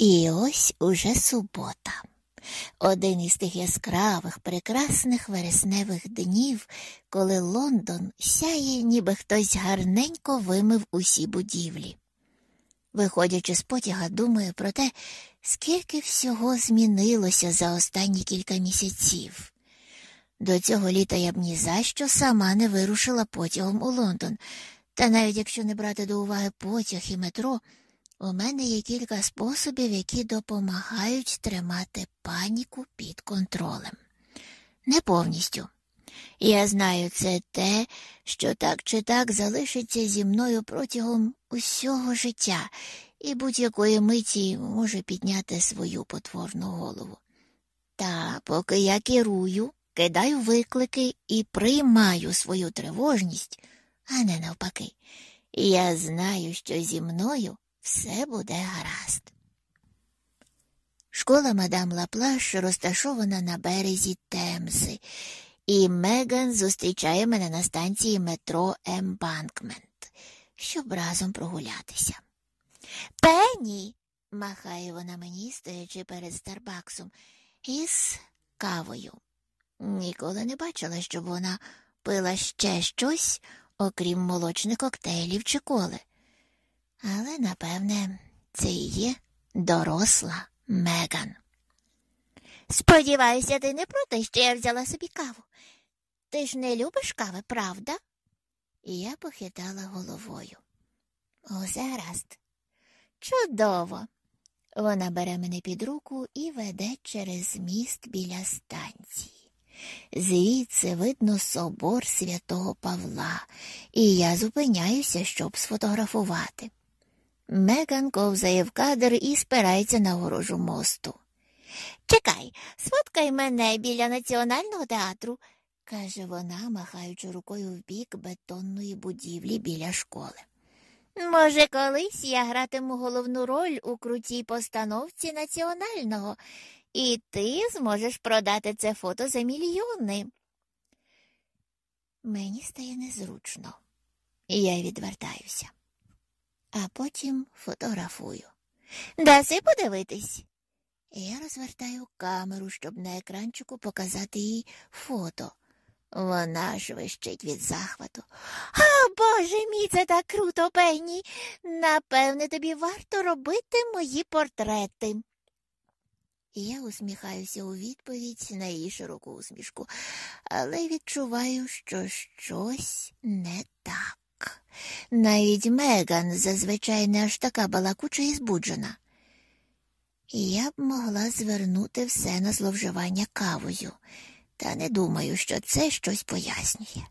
І ось уже субота. Один із тих яскравих, прекрасних вересневих днів, коли Лондон сяє, ніби хтось гарненько вимив усі будівлі. Виходячи з потяга, думаю про те, скільки всього змінилося за останні кілька місяців. До цього літа я б ні за що сама не вирушила потягом у Лондон, та навіть якщо не брати до уваги потяг і метро, у мене є кілька способів, які допомагають тримати паніку під контролем. Не повністю. Я знаю, це те, що так чи так залишиться зі мною протягом усього життя і будь-якої миті може підняти свою потворну голову. Та поки я керую, кидаю виклики і приймаю свою тривожність, а не навпаки, я знаю, що зі мною все буде гаразд. Школа мадам Лаплаш розташована на березі Темзи, і Меган зустрічає мене на станції метро Ембанкмент, щоб разом прогулятися. Пенні, махає вона мені, стоячи перед Старбаксом, із кавою. Ніколи не бачила, щоб вона пила ще щось, окрім молочних коктейлів чи коли. Але, напевне, це і є доросла Меган. Сподіваюся, ти не проти, що я взяла собі каву. Ти ж не любиш кави, правда? І я похитала головою. Усе гаразд. Чудово. Вона бере мене під руку і веде через міст біля станції. Звідси видно собор святого Павла, і я зупиняюся, щоб сфотографувати. Меган ковзає в кадр і спирається на огорожу мосту. Чекай, сфоткай мене біля національного театру, каже вона, махаючи рукою в бік бетонної будівлі біля школи. Може, колись я гратиму головну роль у крутій постановці національного, і ти зможеш продати це фото за мільйони. Мені стає незручно, і я відвертаюся, а потім фотографую. Даси подивитись. Я розвертаю камеру, щоб на екранчику показати їй фото. Вона ж вищить від захвату. А, Боже мій, це так круто, Пенні. Напевне, тобі варто робити мої портрети. Я усміхаюся у відповідь на її широку усмішку, але відчуваю, що щось не так. Навіть Меган зазвичай не аж така балакуча і збуджена. Я б могла звернути все на зловживання кавою, та не думаю, що це щось пояснює.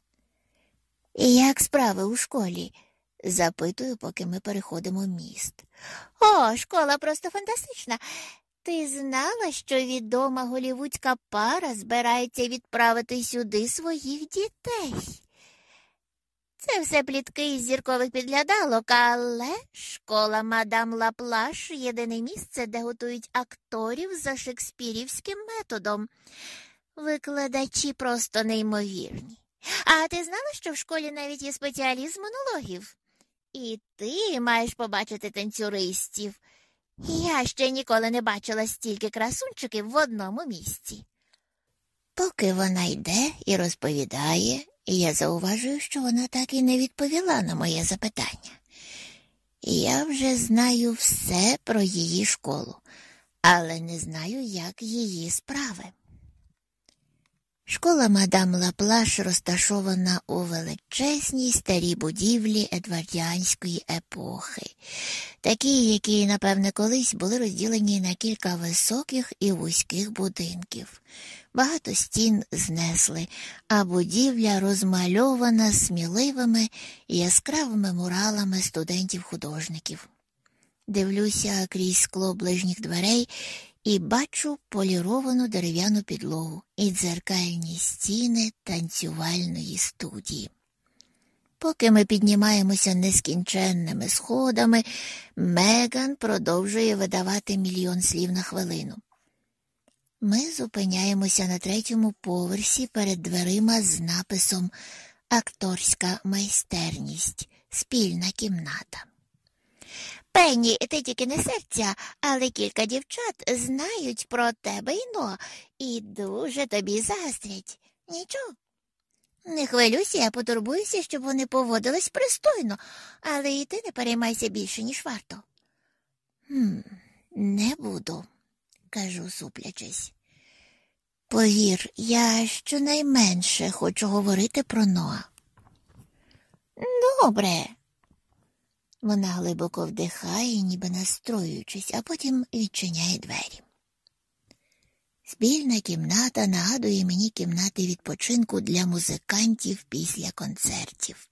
Як справи у школі? запитую, поки ми переходимо міст. О, школа просто фантастична. Ти знала, що відома голівудська пара збирається відправити сюди своїх дітей? Це все плітки із зіркових підглядалок, але школа мадам Лаплаш єдине місце, де готують акторів за шекспірівським методом. Викладачі просто неймовірні. А ти знала, що в школі навіть є спеціаліст монологів? І ти маєш побачити танцюристів. Я ще ніколи не бачила стільки красунчиків в одному місці. Поки вона йде і розповідає, я зауважую, що вона так і не відповіла на моє запитання. Я вже знаю все про її школу, але не знаю, як її справи. Школа мадам Лаплаш розташована у величезній старій будівлі едвардіанської епохи, такі, які, напевне, колись були розділені на кілька високих і вузьких будинків. Багато стін знесли, а будівля розмальована сміливими і яскравими муралами студентів-художників. Дивлюся крізь скло ближніх дверей і бачу поліровану дерев'яну підлогу і дзеркальні стіни танцювальної студії. Поки ми піднімаємося нескінченними сходами, Меган продовжує видавати мільйон слів на хвилину. Ми зупиняємося на третьому поверсі перед дверима з написом Акторська майстерність, спільна кімната. Пенні, ти тільки не серця, але кілька дівчат знають про тебе іно і дуже тобі заздрять. Нічого. Не хвилюйся, я потурбуюся, щоб вони поводились пристойно, але і ти не переймайся більше, ніж варто. «Хм, Не буду, кажу, суплячись. Повір, я щонайменше хочу говорити про Ноа. Добре. Вона глибоко вдихає, ніби настроюючись, а потім відчиняє двері. Спільна кімната нагадує мені кімнати відпочинку для музикантів після концертів.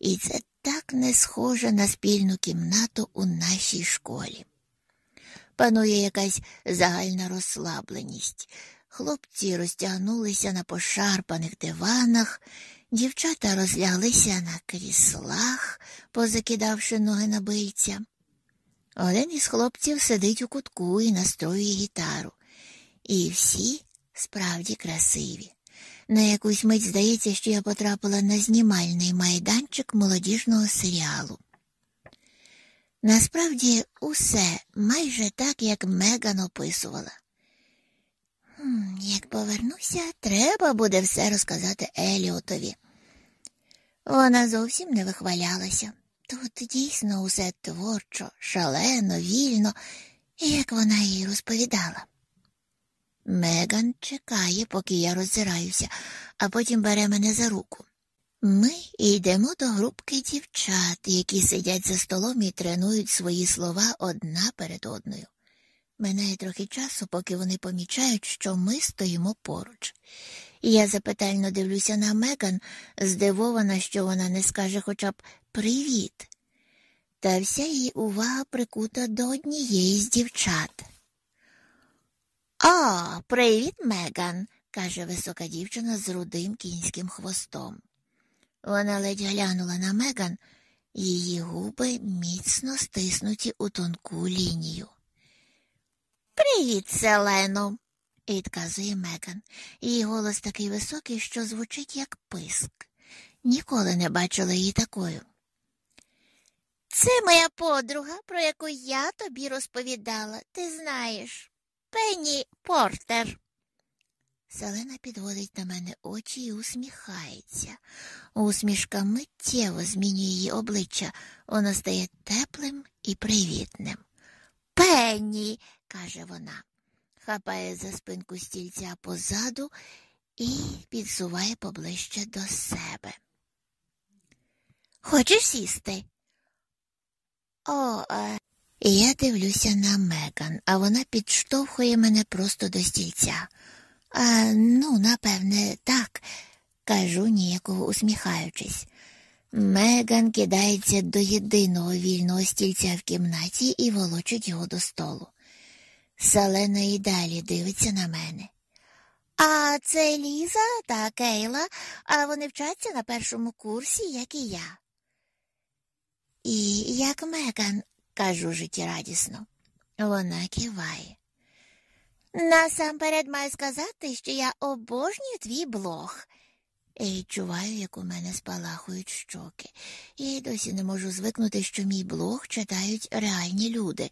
І це так не схоже на спільну кімнату у нашій школі. Панує якась загальна розслабленість. Хлопці розтягнулися на пошарпаних диванах, дівчата розляглися на кріслах, позакидавши ноги на бильця. Один із хлопців сидить у кутку і настроює гітару. І всі справді красиві. На якусь мить здається, що я потрапила на знімальний майданчик молодіжного серіалу. Насправді усе майже так, як Меган описувала. Як повернуся, треба буде все розказати Еліотові. Вона зовсім не вихвалялася. Тут дійсно усе творчо, шалено, вільно, як вона їй розповідала. Меган чекає, поки я роззираюся, а потім бере мене за руку. Ми йдемо до групки дівчат, які сидять за столом і тренують свої слова одна перед одною. Минає трохи часу, поки вони помічають, що ми стоїмо поруч. Я запитально дивлюся на Меган, здивована, що вона не скаже хоча б привіт. Та вся її увага прикута до однієї з дівчат. О, привіт, Меган, каже висока дівчина з рудим кінським хвостом. Вона ледь глянула на Меган, її губи міцно стиснуті у тонку лінію. Привіт, Селено, відказує Меган. Її голос такий високий, що звучить як писк. Ніколи не бачила її такою. Це моя подруга, про яку я тобі розповідала, ти знаєш. Пенні Портер. Селена підводить на мене очі і усміхається. Усмішка миттєво змінює її обличчя, воно стає теплим і привітним. Пенні, каже вона, хапає за спинку стільця позаду і підсуває поближче до себе. Хочеш сісти? О, е... я дивлюся на Меган, а вона підштовхує мене просто до стільця. А, Ну, напевне, так, кажу, ніяково усміхаючись. Меган кидається до єдиного вільного стільця в кімнаті і волочить його до столу. Селена і далі дивиться на мене. А це Ліза та Кейла, а вони вчаться на першому курсі, як і я. І як Меган, кажу життєрадісно. Вона киває. Насамперед маю сказати, що я обожнюю твій блог. І відчуваю, як у мене спалахують щоки. Я й досі не можу звикнути, що мій блог читають реальні люди,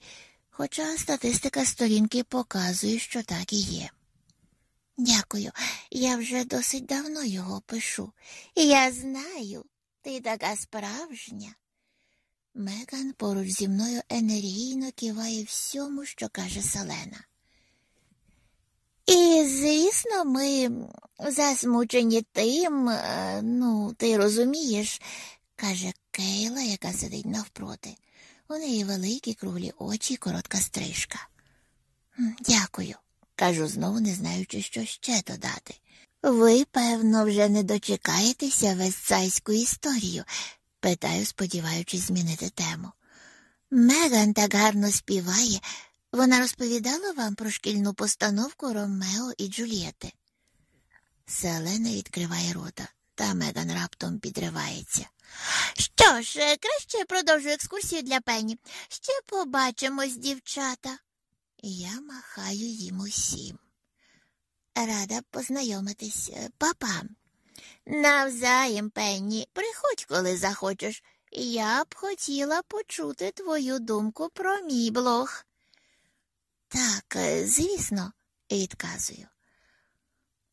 хоча статистика сторінки показує, що так і є. Дякую, я вже досить давно його пишу. Я знаю, ти така справжня. Меган поруч зі мною енергійно киває всьому, що каже Селена. І, звісно, ми засмучені тим, е, ну, ти розумієш, каже Кейла, яка сидить навпроти. У неї великі круглі очі і коротка стрижка. Дякую, кажу знову, не знаючи, що ще додати. Ви, певно, вже не дочекаєтеся вестсайську історію, питаю, сподіваючись змінити тему. Меган так гарно співає, вона розповідала вам про шкільну постановку Ромео і Джульєти. Селена відкриває рота, та Меган раптом підривається. Що ж, краще продовжу екскурсію для пені. Ще побачимось, дівчата. Я махаю їм усім. Рада познайомитись, папа. Навзаєм, пенні, приходь, коли захочеш. Я б хотіла почути твою думку про мій блог. Так, звісно, відказую.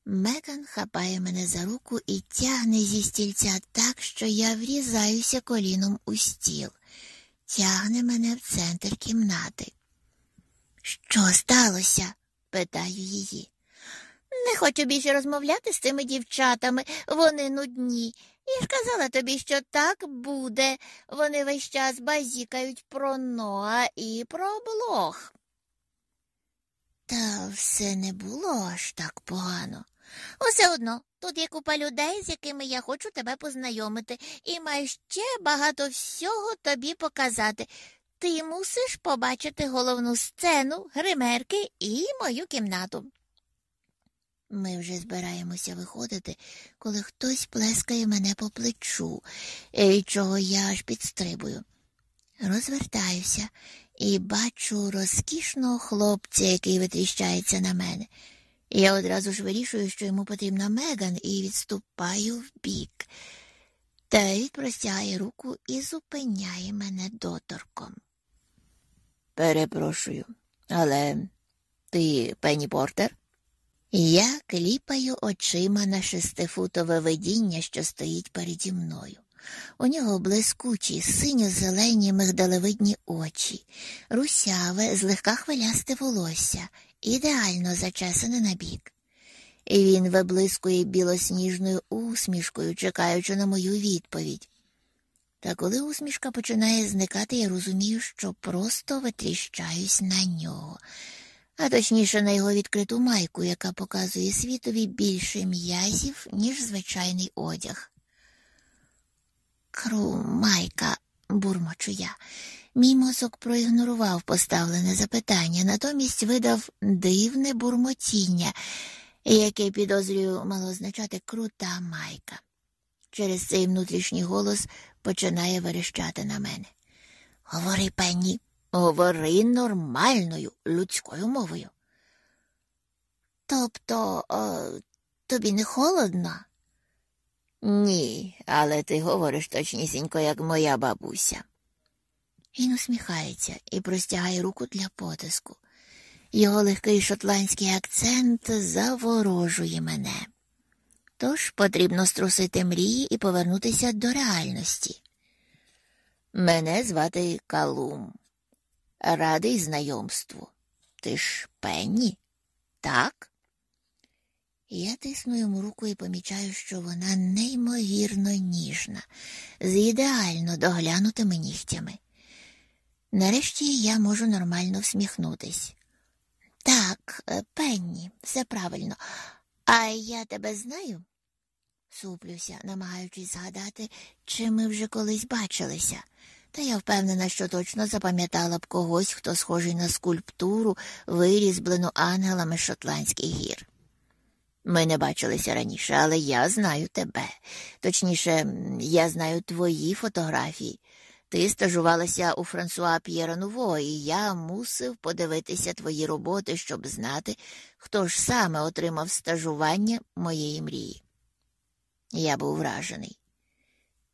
Меган хапає мене за руку і тягне зі стільця так, що я врізаюся коліном у стіл, тягне мене в центр кімнати. Що сталося? питаю її. Не хочу більше розмовляти з цими дівчатами, вони нудні. Я ж казала тобі, що так буде. Вони весь час базікають про Ноа і про блог. Та все не було аж так погано. Усе одно, тут є купа людей, з якими я хочу тебе познайомити, і маю ще багато всього тобі показати. Ти мусиш побачити головну сцену, гримерки і мою кімнату. Ми вже збираємося виходити, коли хтось плескає мене по плечу, від чого я аж підстрибую. Розвертаюся і бачу розкішного хлопця, який витріщається на мене. Я одразу ж вирішую, що йому потрібна Меган, і відступаю вбік. Та він простягає руку і зупиняє мене доторком. Перепрошую, але ти Пенні Портер? Я кліпаю очима на шестифутове видіння, що стоїть переді мною. У нього блискучі, синьо-зелені мигдалевидні очі, русяве, злегка хвилясте волосся, ідеально зачесане на бік. І він виблискує білосніжною усмішкою, чекаючи на мою відповідь. Та коли усмішка починає зникати, я розумію, що просто витріщаюсь на нього, а точніше на його відкриту майку, яка показує світові більше м'язів, ніж звичайний одяг. Кру, майка, бурмочу я. Мій мозок проігнорував поставлене запитання, натомість видав дивне бурмотіння, яке підозрюю мало означати крута майка. Через цей внутрішній голос починає верещати на мене. Говори, пенні, говори нормальною людською мовою. Тобто о, тобі не холодно? Ні, але ти говориш точнісінько, як моя бабуся. Він усміхається і простягає руку для потиску. Його легкий шотландський акцент заворожує мене. Тож потрібно струсити мрії і повернутися до реальності. Мене звати Калум. Радий знайомству. Ти ж пенні, так? Я тисну йому руку і помічаю, що вона неймовірно ніжна, з ідеально доглянутими нігтями. Нарешті я можу нормально всміхнутись. Так, е, Пенні, все правильно. А я тебе знаю? суплюся, намагаючись згадати, чи ми вже колись бачилися. Та я впевнена, що точно запам'ятала б когось, хто схожий на скульптуру, вирізблену ангелами Шотландських гір. Ми не бачилися раніше, але я знаю тебе. Точніше, я знаю твої фотографії. Ти стажувалася у Франсуа П'єра Нуво, і я мусив подивитися твої роботи, щоб знати, хто ж саме отримав стажування моєї мрії. Я був вражений.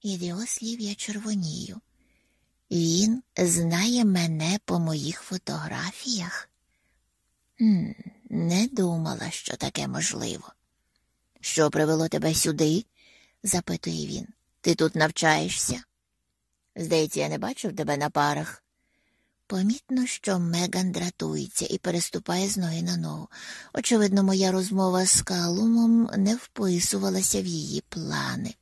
Від його слів я червонію. Він знає мене по моїх фотографіях. Хм, Не думала, що таке можливо. Що привело тебе сюди? запитує він. Ти тут навчаєшся? Здається, я не бачив тебе на парах. Помітно, що Меган дратується і переступає з ноги на ногу. Очевидно, моя розмова з Калумом не вписувалася в її плани.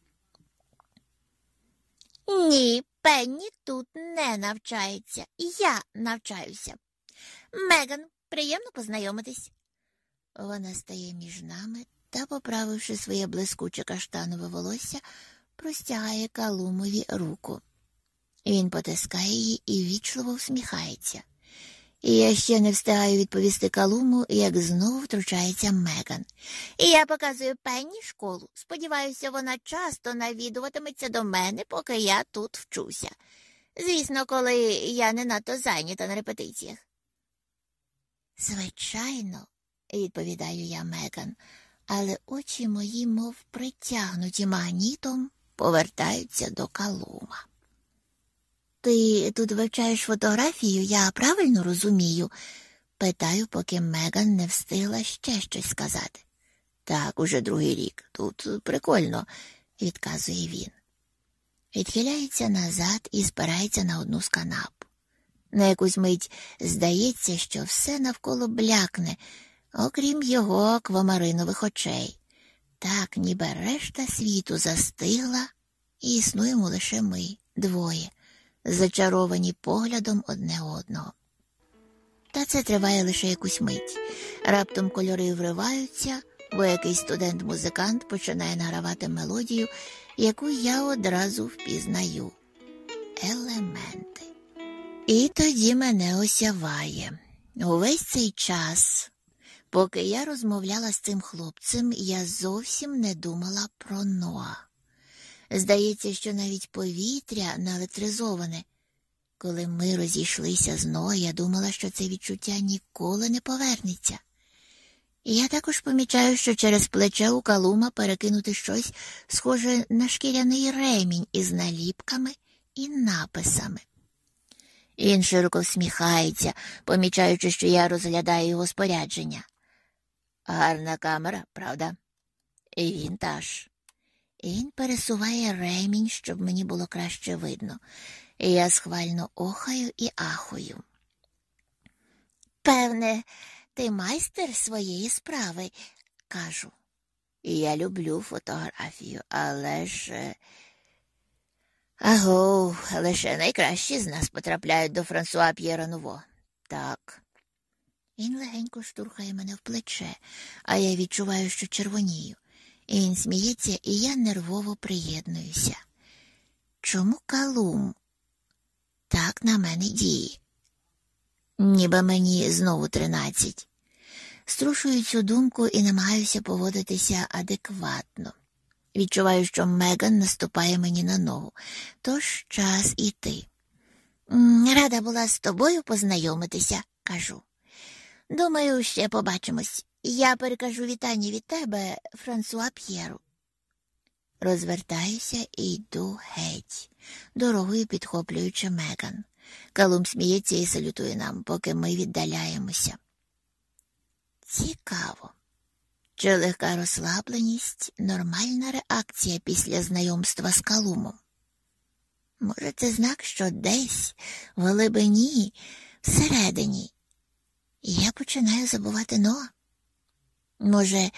Ні, Пенні тут не навчається. Я навчаюся. Меган, приємно познайомитись. Вона стає між нами та, поправивши своє блискуче каштанове волосся, простягає Калумові руку. Він потискає її і вічливо всміхається. І я ще не встигаю відповісти Калуму, як знову втручається Меган. І я показую пенні школу. Сподіваюся, вона часто навідуватиметься до мене, поки я тут вчуся. Звісно, коли я не надто зайнята на репетиціях. Звичайно, відповідаю я Меган, але очі мої, мов притягнуті магнітом, повертаються до Калума. Ти тут вивчаєш фотографію, я правильно розумію? питаю, поки Меган не встигла ще щось сказати. Так, уже другий рік. Тут прикольно, відказує він. Відхиляється назад і спирається на одну з канап. На якусь мить здається, що все навколо блякне, окрім його аквамаринових очей. Так, ніби решта світу застигла, і існуємо лише ми, двоє, зачаровані поглядом одне одного. Та це триває лише якусь мить. Раптом кольори вриваються, бо якийсь студент-музикант починає награвати мелодію, яку я одразу впізнаю. Елементи. І тоді мене осяває. Увесь цей час, поки я розмовляла з цим хлопцем, я зовсім не думала про Ноа. Здається, що навіть повітря наелектризоване. Коли ми розійшлися з Ноа, я думала, що це відчуття ніколи не повернеться. Я також помічаю, що через плече у калума перекинути щось схоже на шкіряний ремінь із наліпками і написами. Він широко всміхається, помічаючи, що я розглядаю його спорядження. Гарна камера, правда? І він теж. Він пересуває ремінь, щоб мені було краще видно. І Я схвально охаю і ахую. Певне, ти майстер своєї справи, кажу. Я люблю фотографію, але ж. Е, аго, лише найкращі з нас потрапляють до Франсуа П'єра Нуво. Так. Він легенько штурхає мене в плече, а я відчуваю, що червонію. Він сміється, і я нервово приєднуюся. Чому калум так на мене діє? Ніби мені знову тринадцять. Струшую цю думку і намагаюся поводитися адекватно. Відчуваю, що Меган наступає мені на ногу, тож час іти. Рада була з тобою познайомитися, кажу. Думаю, ще побачимось. Я перекажу вітання від тебе, Франсуа П'єру. Розвертаюся і йду геть, дорогою підхоплюючи Меган. Калум сміється і салютує нам, поки ми віддаляємося. Цікаво. Чи легка розслабленість нормальна реакція після знайомства з Калумом? Може, це знак, що десь в глибині, всередині, я починаю забувати Ноа? Може,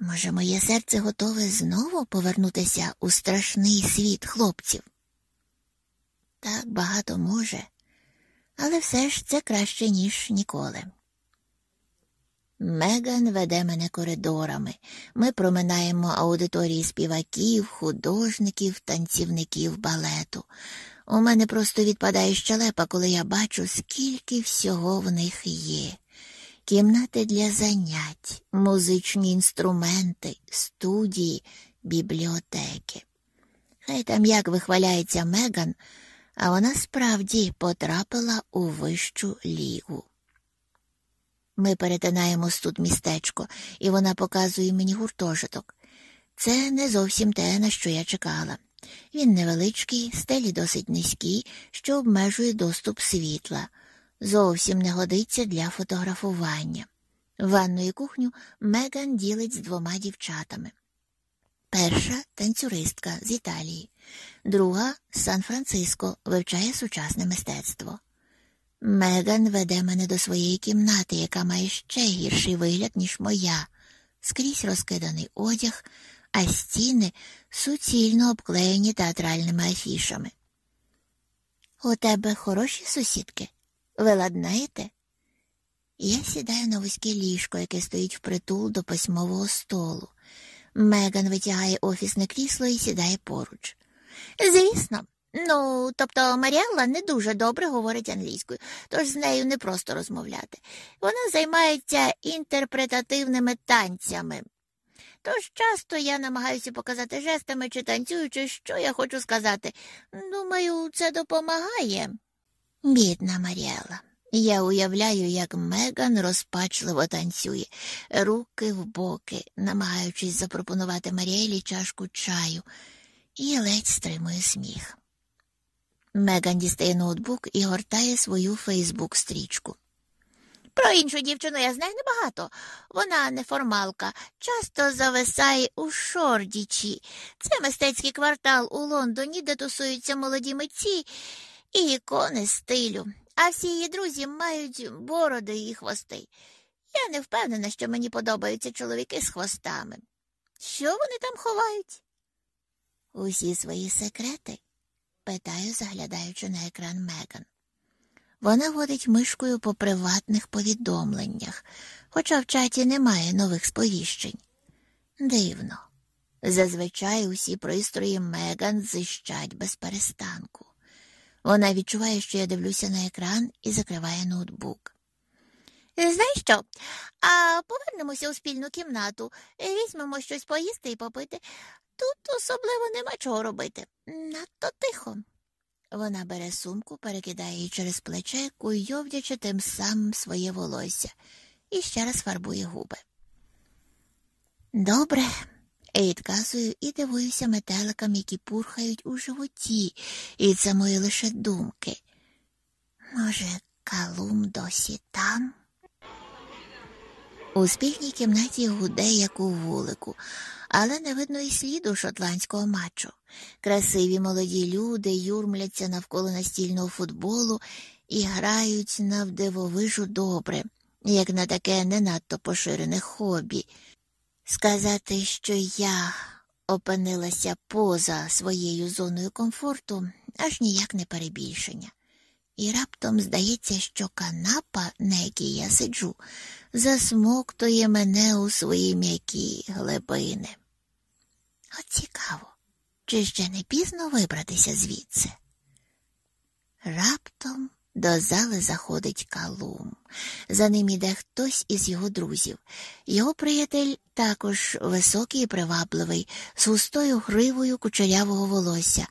може, моє серце готове знову повернутися у страшний світ хлопців? Так багато може, але все ж це краще, ніж ніколи. Меган веде мене коридорами. Ми проминаємо аудиторії співаків, художників, танцівників балету. У мене просто відпадає щелепа, коли я бачу, скільки всього в них є. Кімнати для занять, музичні інструменти, студії, бібліотеки. Хай там як вихваляється Меган, а вона справді потрапила у вищу лігу. Ми перетинаємо тут містечко, і вона показує мені гуртожиток. Це не зовсім те, на що я чекала. Він невеличкий, стелі досить низькі, що обмежує доступ світла. Зовсім не годиться для фотографування. Ванну і кухню Меган ділить з двома дівчатами. Перша танцюристка з Італії, друга з Сан-Франциско, вивчає сучасне мистецтво. Меган веде мене до своєї кімнати, яка має ще гірший вигляд, ніж моя, скрізь розкиданий одяг, а стіни суцільно обклеєні театральними афішами. У тебе хороші сусідки? Ви ладнаєте? Я сідаю на вузьке ліжко, яке стоїть впритул до письмового столу. Меган витягає офісне крісло і сідає поруч. Звісно, Ну, тобто Маріелла не дуже добре говорить англійською, тож з нею не просто розмовляти. Вона займається інтерпретативними танцями. Тож часто я намагаюся показати жестами чи танцюючи, що я хочу сказати. Думаю, це допомагає. Бідна Маріела. Я уявляю, як Меган розпачливо танцює, руки в боки, намагаючись запропонувати Маріелі чашку чаю, і ледь стримує сміх. Меган дістає ноутбук і гортає свою Фейсбук-стрічку. Про іншу дівчину я знаю небагато. Вона неформалка, часто зависає у Шордічі. Це мистецький квартал у Лондоні, де тусуються молоді митці і ікони стилю. А всі її друзі мають бороди і хвости. Я не впевнена, що мені подобаються чоловіки з хвостами. Що вони там ховають? Усі свої секрети? питаю, заглядаючи на екран Меган. Вона водить мишкою по приватних повідомленнях, хоча в чаті немає нових сповіщень. Дивно. Зазвичай усі пристрої Меган зищать без перестанку. Вона відчуває, що я дивлюся на екран і закриває ноутбук. Знаєш що? А повернемося у спільну кімнату, візьмемо щось поїсти і попити. Тут особливо нема чого робити. Надто тихо. Вона бере сумку, перекидає її через плече, куйовдячи тим самим своє волосся, і ще раз фарбує губи. Добре, відказую і дивуюся метеликам, які пурхають у животі, і це мої лише думки. Може, калум досі там? У спільній кімнаті гуде, як у вулику, але не видно і сліду шотландського матчу. Красиві молоді люди юрмляться навколо настільного футболу і грають навдивовижу добре, як на таке не надто поширене хобі. Сказати, що я опинилася поза своєю зоною комфорту, аж ніяк не перебільшення. І раптом здається, що канапа, на якій я сиджу, засмоктує мене у свої м'які глибини. От цікаво, чи ще не пізно вибратися звідси? Раптом до зали заходить калум. За ним іде хтось із його друзів. Його приятель також високий і привабливий, з густою гривою кучерявого волосся,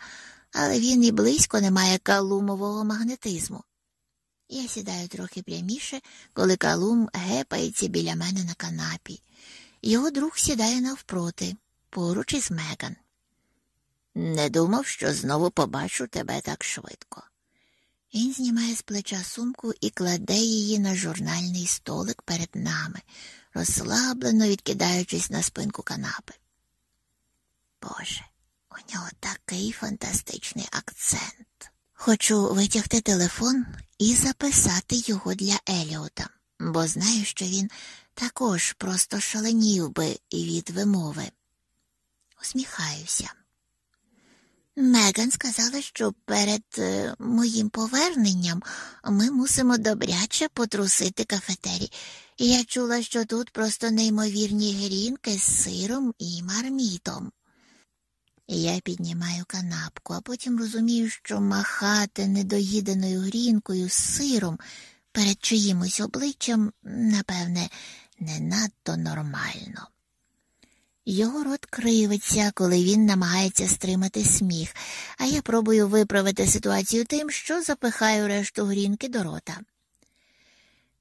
але він і близько не має калумового магнетизму. Я сідаю трохи пряміше, коли калум гепається біля мене на канапі. Його друг сідає навпроти, поруч із Меган. Не думав, що знову побачу тебе так швидко. Він знімає з плеча сумку і кладе її на журнальний столик перед нами, розслаблено відкидаючись на спинку канапи. Боже, у нього такий фантастичний акцент. Хочу витягти телефон і записати його для Еліота, бо знаю, що він також просто шаленів би від вимови. Усміхаюся. Меган сказала, що перед е, моїм поверненням ми мусимо добряче потрусити кафетері. Я чула, що тут просто неймовірні грінки з сиром і мармітом. Я піднімаю канапку, а потім розумію, що махати недоїденою грінкою з сиром перед чиїмось обличчям, напевне, не надто нормально. Його рот кривиться, коли він намагається стримати сміх, а я пробую виправити ситуацію тим, що запихаю решту грінки до рота.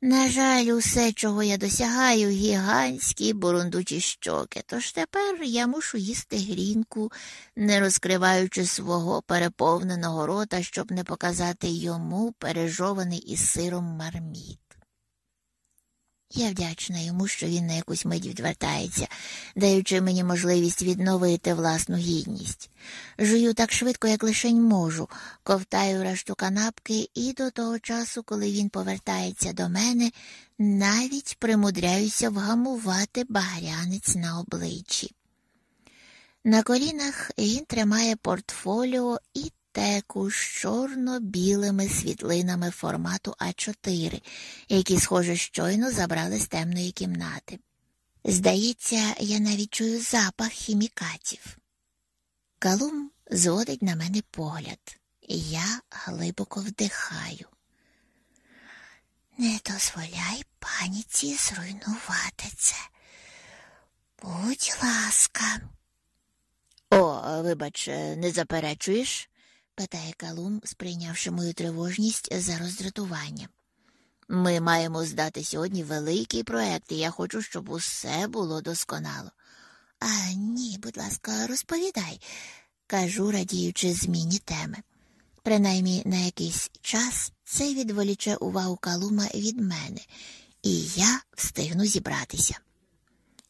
На жаль, усе, чого я досягаю, гігантські бурундучі щоки, тож тепер я мушу їсти грінку, не розкриваючи свого переповненого рота, щоб не показати йому пережований із сиром марміт. Я вдячна йому, що він на якусь мить відвертається, даючи мені можливість відновити власну гідність. Жую так швидко, як лишень можу, ковтаю решту канапки, і до того часу, коли він повертається до мене, навіть примудряюся вгамувати багрянець на обличчі. На колінах він тримає портфоліо і бібліотеку з чорно-білими світлинами формату А4, які, схоже, щойно забрали з темної кімнати. Здається, я навіть чую запах хімікатів. Калум зводить на мене погляд, і я глибоко вдихаю. Не дозволяй паніці зруйнувати це. Будь ласка. О, вибач, не заперечуєш? Питає Калум, сприйнявши мою тривожність за роздратування. Ми маємо здати сьогодні великий проект, і я хочу, щоб усе було досконало. А ні, будь ласка, розповідай, кажу, радіючи зміні теми. Принаймні на якийсь час це відволіче увагу Калума від мене, і я встигну зібратися.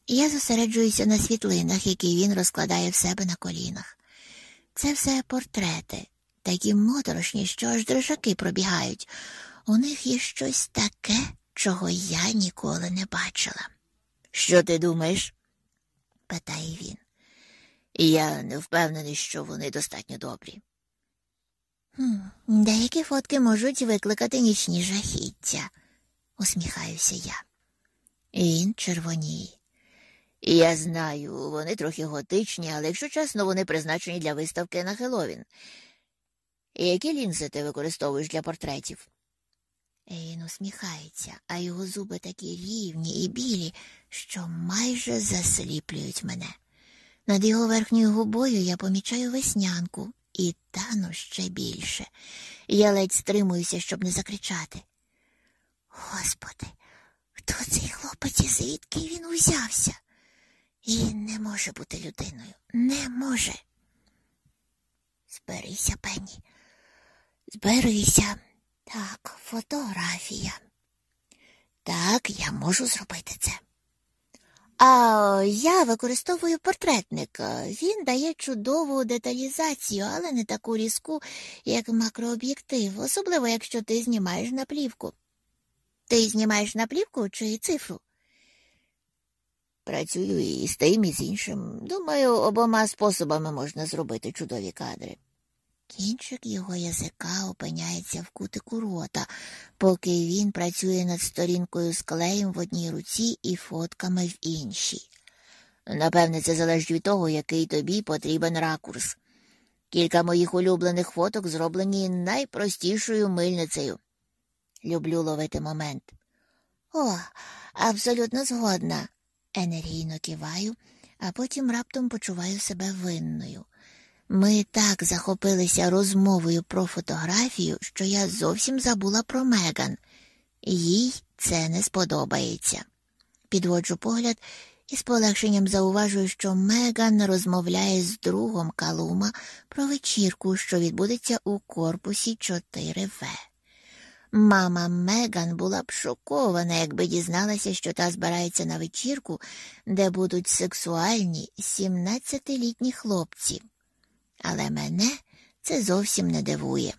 Я зосереджуюся на світлинах, які він розкладає в себе на колінах. Це все портрети, такі моторошні, що аж дрожаки пробігають. У них є щось таке, чого я ніколи не бачила. Що ти думаєш? питає він. Я не впевнений, що вони достатньо добрі. «Хм, Деякі фотки можуть викликати нічні жахіття, усміхаюся я. Він червоніє. Я знаю, вони трохи готичні, але якщо чесно, вони призначені для виставки на Хеловін. Які лінзи ти використовуєш для портретів? Він усміхається, а його зуби такі рівні і білі, що майже засліплюють мене. Над його верхньою губою я помічаю веснянку і тану ще більше. Я ледь стримуюся, щоб не закричати. Господи, хто цей хлопець і звідки він узявся? Він не може бути людиною. Не може. Зберися, Пенні. Зберися. Так, фотографія. Так, я можу зробити це. А я використовую портретник. Він дає чудову деталізацію, але не таку різку, як макрооб'єктив, особливо якщо ти знімаєш наплівку. Ти знімаєш наплівку чи цифру? Працюю і з тим, і з іншим. Думаю, обома способами можна зробити чудові кадри. Кінчик його язика опиняється в кутику рота, поки він працює над сторінкою з клеєм в одній руці і фотками в іншій. Напевне, це залежить від того, який тобі потрібен ракурс. Кілька моїх улюблених фоток зроблені найпростішою мильницею. Люблю ловити момент. О, абсолютно згодна. Енергійно киваю, а потім раптом почуваю себе винною. Ми так захопилися розмовою про фотографію, що я зовсім забула про Меган. Їй це не сподобається. Підводжу погляд і з полегшенням зауважую, що Меган розмовляє з другом Калума про вечірку, що відбудеться у корпусі 4В. Мама Меган була б шокована, якби дізналася, що та збирається на вечірку, де будуть сексуальні 17-літні хлопці але мене це зовсім не дивує.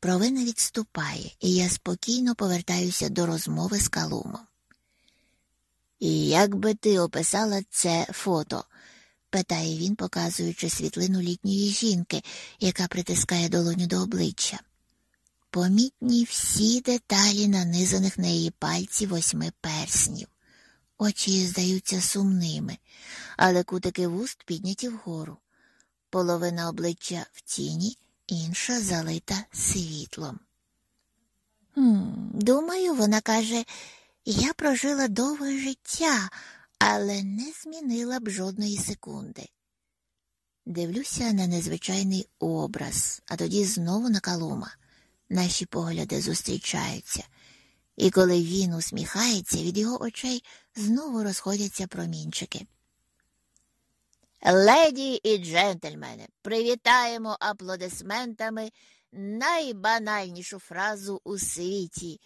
Провина відступає, і я спокійно повертаюся до розмови з Калумом. І як би ти описала це фото? питає він, показуючи світлину літньої жінки, яка притискає долоню до обличчя. Помітні всі деталі нанизаних на її пальці восьми перснів. Очі здаються сумними, але кутики вуст підняті вгору половина обличчя в тіні, інша залита світлом. «Хм, Думаю, вона каже, я прожила довге життя, але не змінила б жодної секунди. Дивлюся на незвичайний образ, а тоді знову на калума. Наші погляди зустрічаються, і коли він усміхається, від його очей знову розходяться промінчики. Леді і джентльмени, привітаємо аплодисментами найбанальнішу фразу у світі.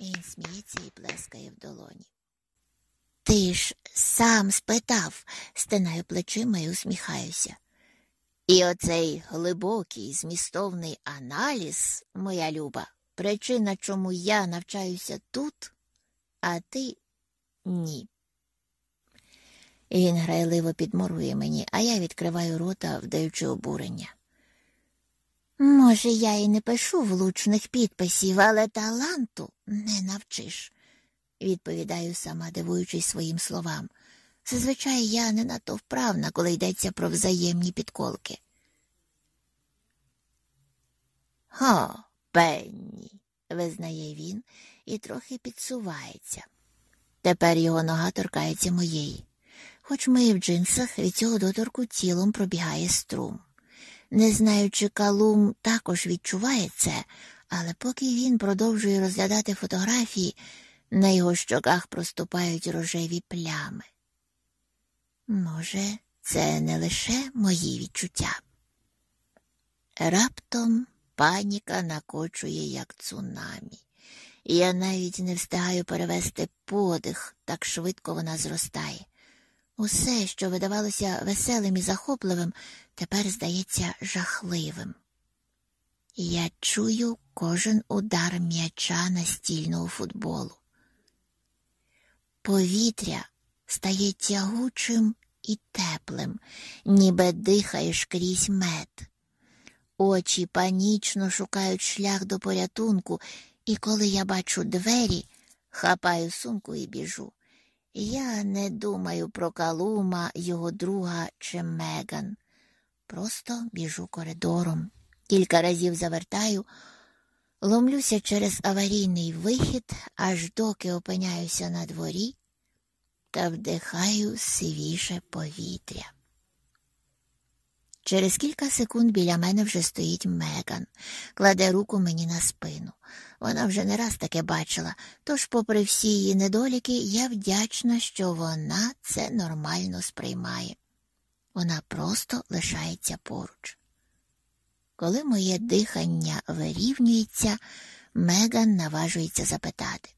Він сміється і плескає в долоні. Ти ж сам спитав, стинаю плечима і усміхаюся. І оцей глибокий змістовний аналіз, моя люба, причина, чому я навчаюся тут, а ти ні. Він грайливо підморгує мені, а я відкриваю рота, вдаючи обурення. Може, я і не пишу влучних підписів, але таланту не навчиш, відповідаю сама, дивуючись своїм словам. Зазвичай я не надто вправна, коли йдеться про взаємні підколки. Хо, пенні, визнає він і трохи підсувається. Тепер його нога торкається моєї. Хоч ми і в джинсах від цього доторку тілом пробігає струм. Не знаю, чи Калум також відчуває це, але поки він продовжує розглядати фотографії, на його щоках проступають рожеві плями. Може, це не лише мої відчуття. Раптом паніка накочує, як цунамі. Я навіть не встигаю перевести подих, так швидко вона зростає. Усе, що видавалося веселим і захопливим, тепер здається жахливим. Я чую кожен удар м'яча настільного футболу. Повітря стає тягучим і теплим, ніби дихаєш крізь мед. Очі панічно шукають шлях до порятунку, і коли я бачу двері, хапаю сумку і біжу. Я не думаю про Калума, його друга чи Меган. Просто біжу коридором. Кілька разів завертаю, ломлюся через аварійний вихід, аж доки опиняюся на дворі та вдихаю свіже повітря. Через кілька секунд біля мене вже стоїть Меган, кладе руку мені на спину. Вона вже не раз таке бачила, тож, попри всі її недоліки, я вдячна, що вона це нормально сприймає. Вона просто лишається поруч. Коли моє дихання вирівнюється, Меган наважується запитати.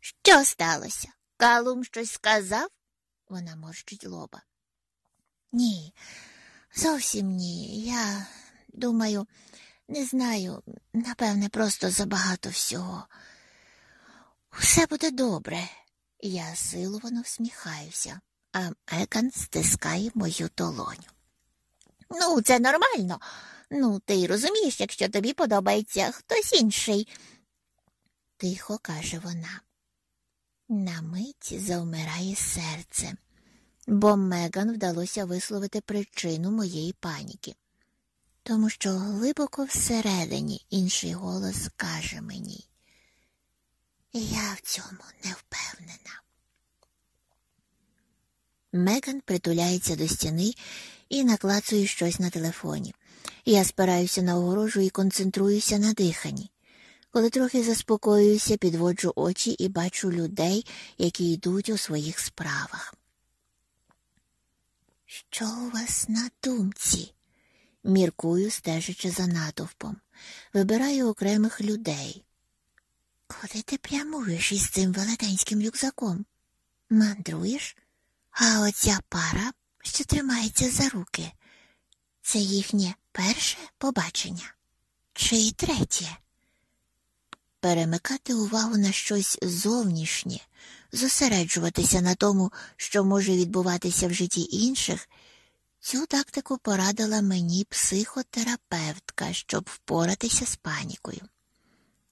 Що сталося? Калум щось сказав? Вона морщить лоба. Ні, зовсім ні. Я думаю, не знаю, напевне, просто забагато всього. Все буде добре. Я силовано всміхаюся, а Меган стискає мою долоню. Ну, це нормально. Ну, ти розумієш, якщо тобі подобається хтось інший, тихо каже вона. На мить завмирає серце, бо Меган вдалося висловити причину моєї паніки, тому що глибоко всередині інший голос каже мені, я в цьому не впевнена. Меган притуляється до стіни і наклацує щось на телефоні. Я спираюся на огорожу і концентруюся на диханні. Коли трохи заспокоююся, підводжу очі і бачу людей, які йдуть у своїх справах. Що у вас на думці? Міркую, стежачи за натовпом. Вибираю окремих людей. Куди ти прямуєш із цим велетенським рюкзаком? Мандруєш? А оця пара, що тримається за руки, це їхнє перше побачення чи третє? перемикати увагу на щось зовнішнє, зосереджуватися на тому, що може відбуватися в житті інших, цю тактику порадила мені психотерапевтка, щоб впоратися з панікою.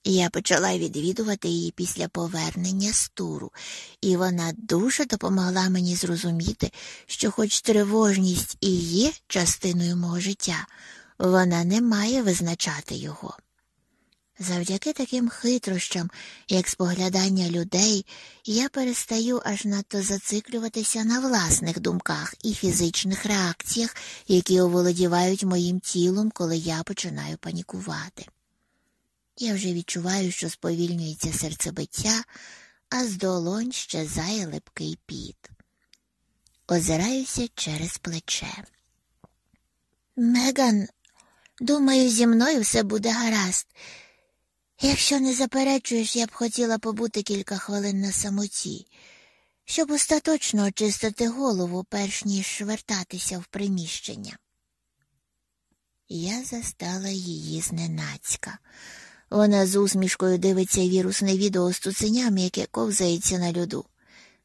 Я почала відвідувати її після повернення з туру, і вона дуже допомогла мені зрозуміти, що, хоч тривожність і є частиною мого життя, вона не має визначати його. Завдяки таким хитрощам, як споглядання людей, я перестаю аж надто зациклюватися на власних думках і фізичних реакціях, які оволодівають моїм тілом, коли я починаю панікувати. Я вже відчуваю, що сповільнюється серцебиття, а з долонь щезає липкий піт. Озираюся через плече. Меган, думаю, зі мною все буде гаразд. Якщо не заперечуєш, я б хотіла побути кілька хвилин на самоті, щоб остаточно очистити голову, перш ніж вертатися в приміщення. Я застала її зненацька. Вона з усмішкою дивиться вірусне відео з цуценям, яке ковзається на льоду.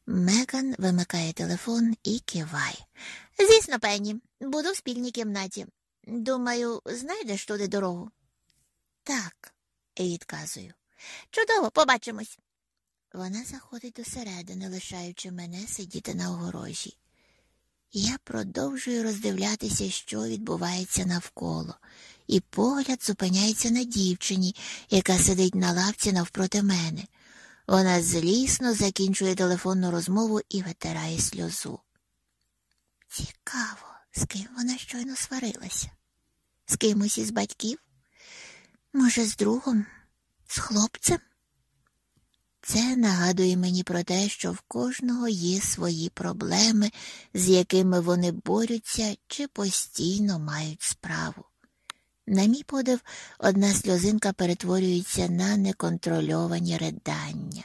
Меган вимикає телефон і киває. Звісно, пені, буду в спільній кімнаті. Думаю, знайдеш туди дорогу? Так і відказую. Чудово, побачимось. Вона заходить досередини, лишаючи мене сидіти на огорожі. Я продовжую роздивлятися, що відбувається навколо, і погляд зупиняється на дівчині, яка сидить на лавці навпроти мене. Вона злісно закінчує телефонну розмову і витирає сльозу. Цікаво, з ким вона щойно сварилася? З кимось із батьків? Може, з другом, з хлопцем? Це нагадує мені про те, що в кожного є свої проблеми, з якими вони борються чи постійно мають справу. На мій подив, одна сльозинка перетворюється на неконтрольовані ридання.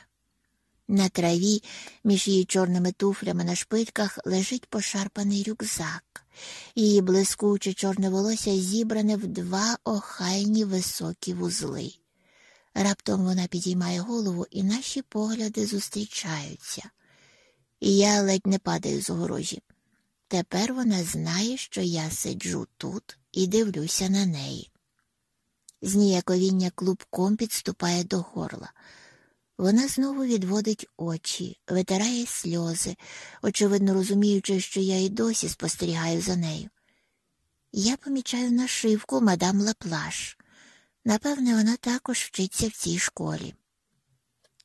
На траві, між її чорними туфлями на шпильках, лежить пошарпаний рюкзак. Її блискуче чорне волосся зібране в два охайні високі вузли. Раптом вона підіймає голову, і наші погляди зустрічаються. І я ледь не падаю з огорожі. Тепер вона знає, що я сиджу тут і дивлюся на неї. Зніяковіння клубком підступає до горла. Вона знову відводить очі, витирає сльози, очевидно розуміючи, що я й досі спостерігаю за нею. Я помічаю нашивку мадам Лаплаш. Напевне, вона також вчиться в цій школі.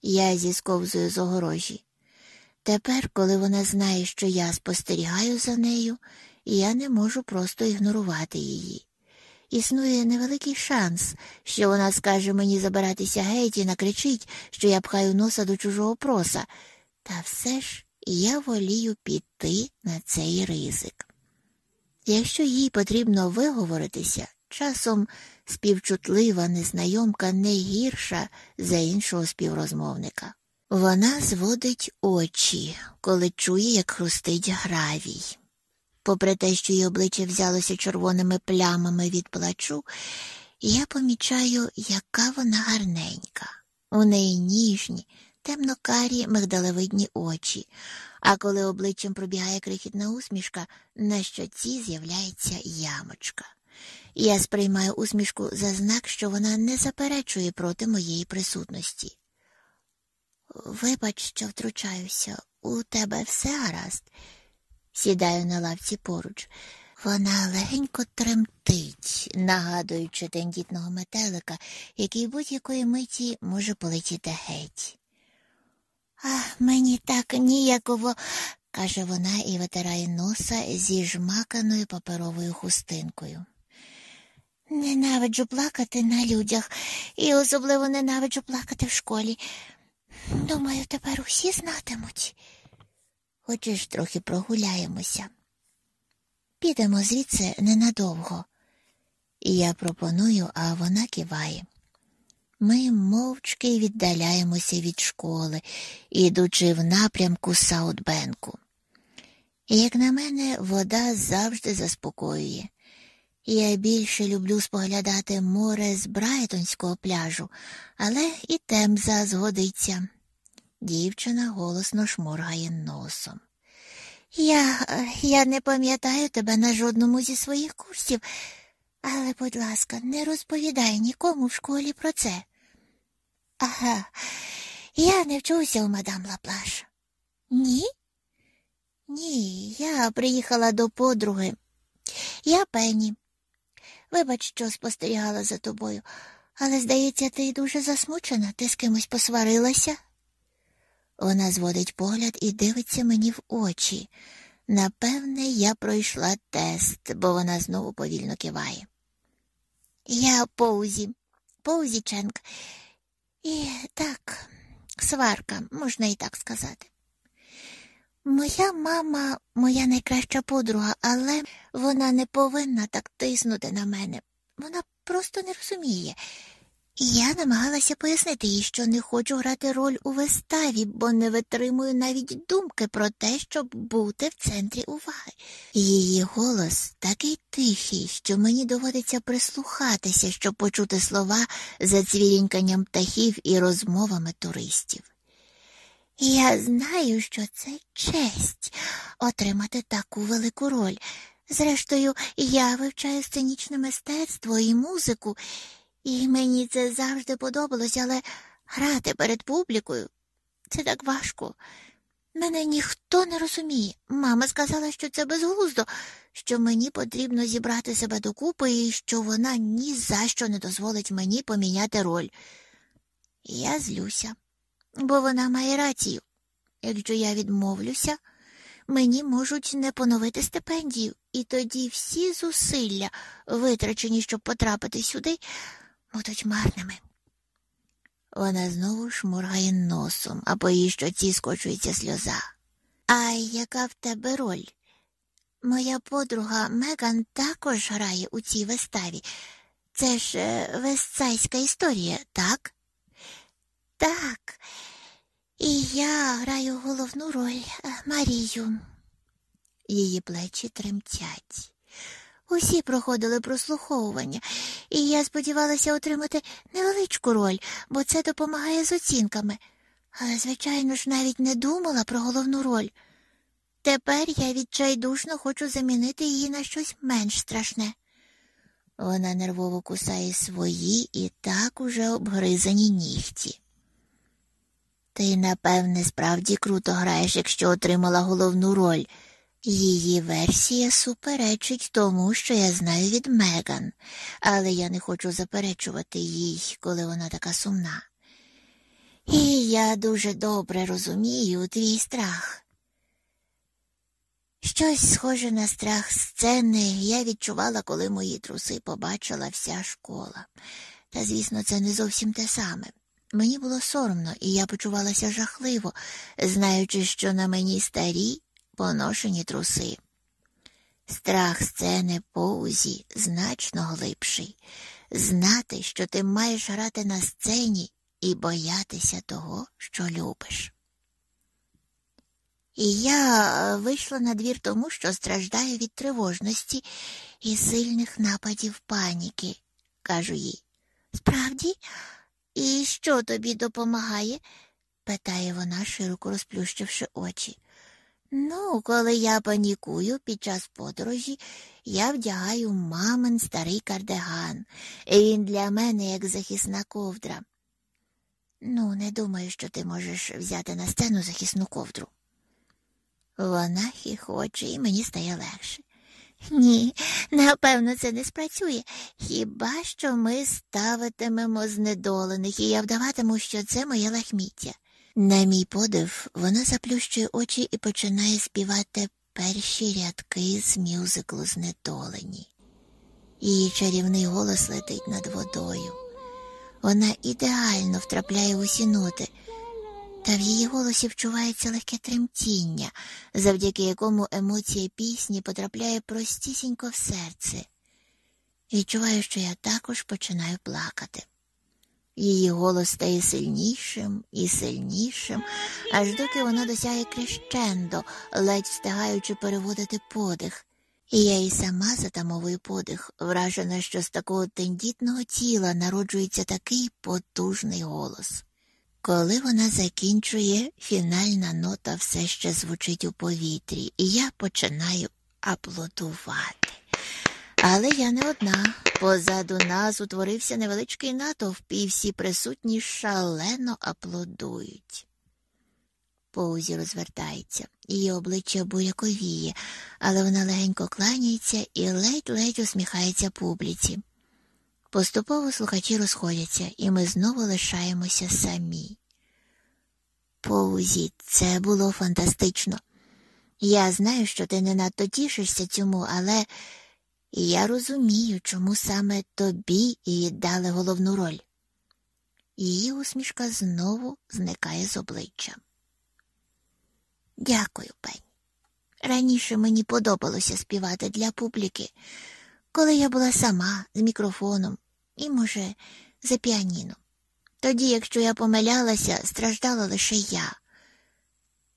Я зісковзую з огорожі. Тепер, коли вона знає, що я спостерігаю за нею, я не можу просто ігнорувати її. Існує невеликий шанс, що вона скаже мені забиратися геть і накричить, що я пхаю носа до чужого проса, та все ж я волію піти на цей ризик. Якщо їй потрібно виговоритися, часом співчутлива незнайомка не гірша за іншого співрозмовника. Вона зводить очі, коли чує, як хрустить гравій. Попри те, що її обличчя взялося червоними плямами від плачу, я помічаю, яка вона гарненька. У неї ніжні, темно-карі мигдалевидні очі, а коли обличчям пробігає крихітна усмішка, на щоці з'являється ямочка. Я сприймаю усмішку за знак, що вона не заперечує проти моєї присутності. Вибач, що втручаюся, у тебе все гаразд. Сідаю на лавці поруч. Вона легенько тремтить, нагадуючи тендітного метелика, який будь-якої миті може полетіти геть. А мені так ніяково, каже вона і витирає носа зі жмаканою паперовою хустинкою. Ненавиджу плакати на людях і особливо ненавиджу плакати в школі. Думаю, тепер усі знатимуть. Хочеш, трохи прогуляємося. Підемо звідси ненадовго. Я пропоную, а вона киває. Ми мовчки віддаляємося від школи, ідучи в напрямку Саутбенку. Як на мене, вода завжди заспокоює. Я більше люблю споглядати море з Брайтонського пляжу, але і темза згодиться. Дівчина голосно шморгає носом. Я я не пам'ятаю тебе на жодному зі своїх курсів, але, будь ласка, не розповідай нікому в школі про це. Ага, я не вчуся у мадам Лаплаш. Ні? Ні, я приїхала до подруги. Я Пенні. Вибач, що спостерігала за тобою, але, здається, ти дуже засмучена, ти з кимось посварилася. Вона зводить погляд і дивиться мені в очі. Напевне, я пройшла тест, бо вона знову повільно киває. Я Поузі, Поузіченк. І так, сварка, можна і так сказати. Моя мама моя найкраща подруга, але вона не повинна так тиснути на мене. Вона просто не розуміє. Я намагалася пояснити їй, що не хочу грати роль у виставі, бо не витримую навіть думки про те, щоб бути в центрі уваги. Її голос такий тихий, що мені доводиться прислухатися, щоб почути слова за цвіріньканням птахів і розмовами туристів. Я знаю, що це честь отримати таку велику роль. Зрештою, я вивчаю сценічне мистецтво і музику. І мені це завжди подобалось, але грати перед публікою це так важко. Мене ніхто не розуміє. Мама сказала, що це безглуздо, що мені потрібно зібрати себе докупи і що вона ні за що не дозволить мені поміняти роль. Я злюся, бо вона має рацію. Якщо я відмовлюся, мені можуть не поновити стипендію, і тоді всі зусилля, витрачені, щоб потрапити сюди, будуть марними. Вона знову шмургає носом, а по її щоці скочується сльоза. А яка в тебе роль? Моя подруга Меган також грає у цій виставі. Це ж е, вестсайська історія, так? Так. І я граю головну роль е, Марію. Її плечі тремтять. Усі проходили прослуховування, і я сподівалася отримати невеличку роль, бо це допомагає з оцінками. Але, звичайно ж, навіть не думала про головну роль. Тепер я відчайдушно хочу замінити її на щось менш страшне. Вона нервово кусає свої і так уже обгризані нігті. Ти, напевне, справді круто граєш, якщо отримала головну роль. Її версія суперечить тому, що я знаю від Меган, але я не хочу заперечувати їй, коли вона така сумна. І я дуже добре розумію твій страх. Щось схоже на страх сцени я відчувала, коли мої труси побачила вся школа. Та, звісно, це не зовсім те саме. Мені було соромно, і я почувалася жахливо, знаючи, що на мені старі поношені труси. Страх сцени поузі значно глибший. Знати, що ти маєш грати на сцені і боятися того, що любиш. І я е, вийшла на двір тому, що страждаю від тривожності і сильних нападів паніки, кажу їй. Справді, і що тобі допомагає? питає вона, широко розплющивши очі. Ну, коли я панікую під час подорожі, я вдягаю мамин старий кардиган, і він для мене як захисна ковдра. Ну, не думаю, що ти можеш взяти на сцену захисну ковдру. Вона хіхоче, і мені стає легше. Ні, напевно, це не спрацює. Хіба що ми ставитимемо знедолених, і я вдаватиму, що це моє лахміття. На мій подив, вона заплющує очі і починає співати перші рядки з мюзиклу знедолені. Її чарівний голос летить над водою. Вона ідеально втрапляє в усі ноти, та в її голосі вчувається легке тремтіння, завдяки якому емоція пісні потрапляє простісінько в серце. Відчуваю, що я також починаю плакати. Її голос стає сильнішим і сильнішим, аж доки вона досягає крещендо, ледь встигаючи переводити подих. І я і сама затамовую подих, вражена, що з такого тендітного тіла народжується такий потужний голос. Коли вона закінчує, фінальна нота все ще звучить у повітрі, і я починаю аплодувати. Але я не одна. Позаду нас утворився невеличкий натовп, і всі присутні шалено аплодують. Поузі розвертається, її обличчя буряковіє, але вона легенько кланяється і ледь-ледь усміхається публіці. Поступово слухачі розходяться, і ми знову лишаємося самі. Поузі, це було фантастично. Я знаю, що ти не надто тішишся цьому, але я розумію, чому саме тобі і віддали головну роль. Її усмішка знову зникає з обличчя. Дякую, Пень. Раніше мені подобалося співати для публіки, коли я була сама з мікрофоном і, може, за піаніном. Тоді, якщо я помилялася, страждала лише я.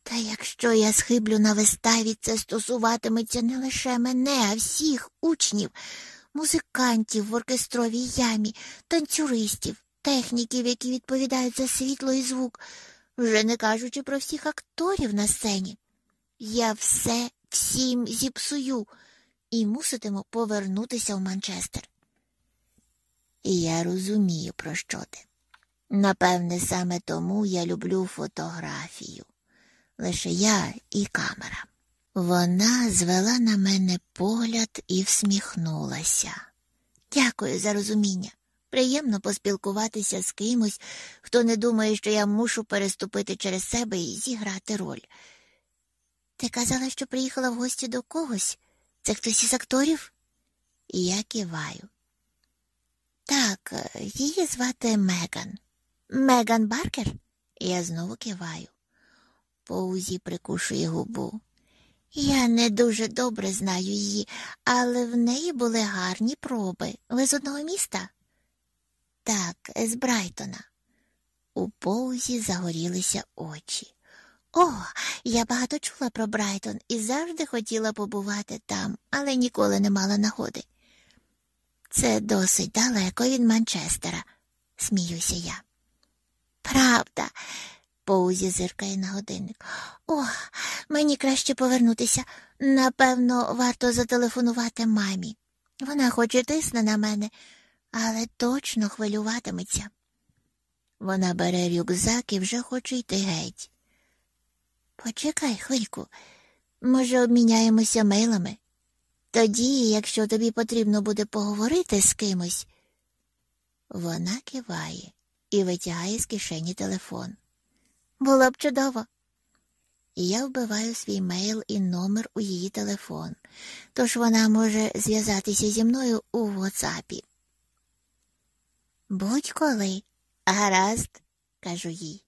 Та якщо я схиблю на виставі, це стосуватиметься не лише мене, а всіх учнів, музикантів в оркестровій ямі, танцюристів, техніків, які відповідають за світло і звук, вже не кажучи про всіх акторів на сцені. Я все всім зіпсую і муситиму повернутися в Манчестер. І я розумію, про що ти. Напевне, саме тому я люблю фотографію лише я і камера. Вона звела на мене погляд і всміхнулася. Дякую за розуміння. Приємно поспілкуватися з кимось, хто не думає, що я мушу переступити через себе і зіграти роль. Ти казала, що приїхала в гості до когось? Це хтось із акторів? І я киваю. Так, її звати Меган. Меган Баркер? Я знову киваю. Поузі прикушує губу. Я не дуже добре знаю її, але в неї були гарні проби. Ви з одного міста? Так, з Брайтона. У Поузі загорілися очі. О, я багато чула про Брайтон і завжди хотіла побувати там, але ніколи не мала нагоди. Це досить далеко від Манчестера, сміюся я. Правда, Поузі зиркає на годинник. О, мені краще повернутися. Напевно, варто зателефонувати мамі. Вона хоч і тисне на мене, але точно хвилюватиметься. Вона бере рюкзак і вже хоче йти геть. Почекай, хвильку, може, обміняємося мейлами? Тоді, якщо тобі потрібно буде поговорити з кимось, вона киває і витягає з кишені телефон. Було б чудово. Я вбиваю свій мейл і номер у її телефон, тож вона може зв'язатися зі мною у WhatsApp. Будь-коли, гаразд, кажу їй.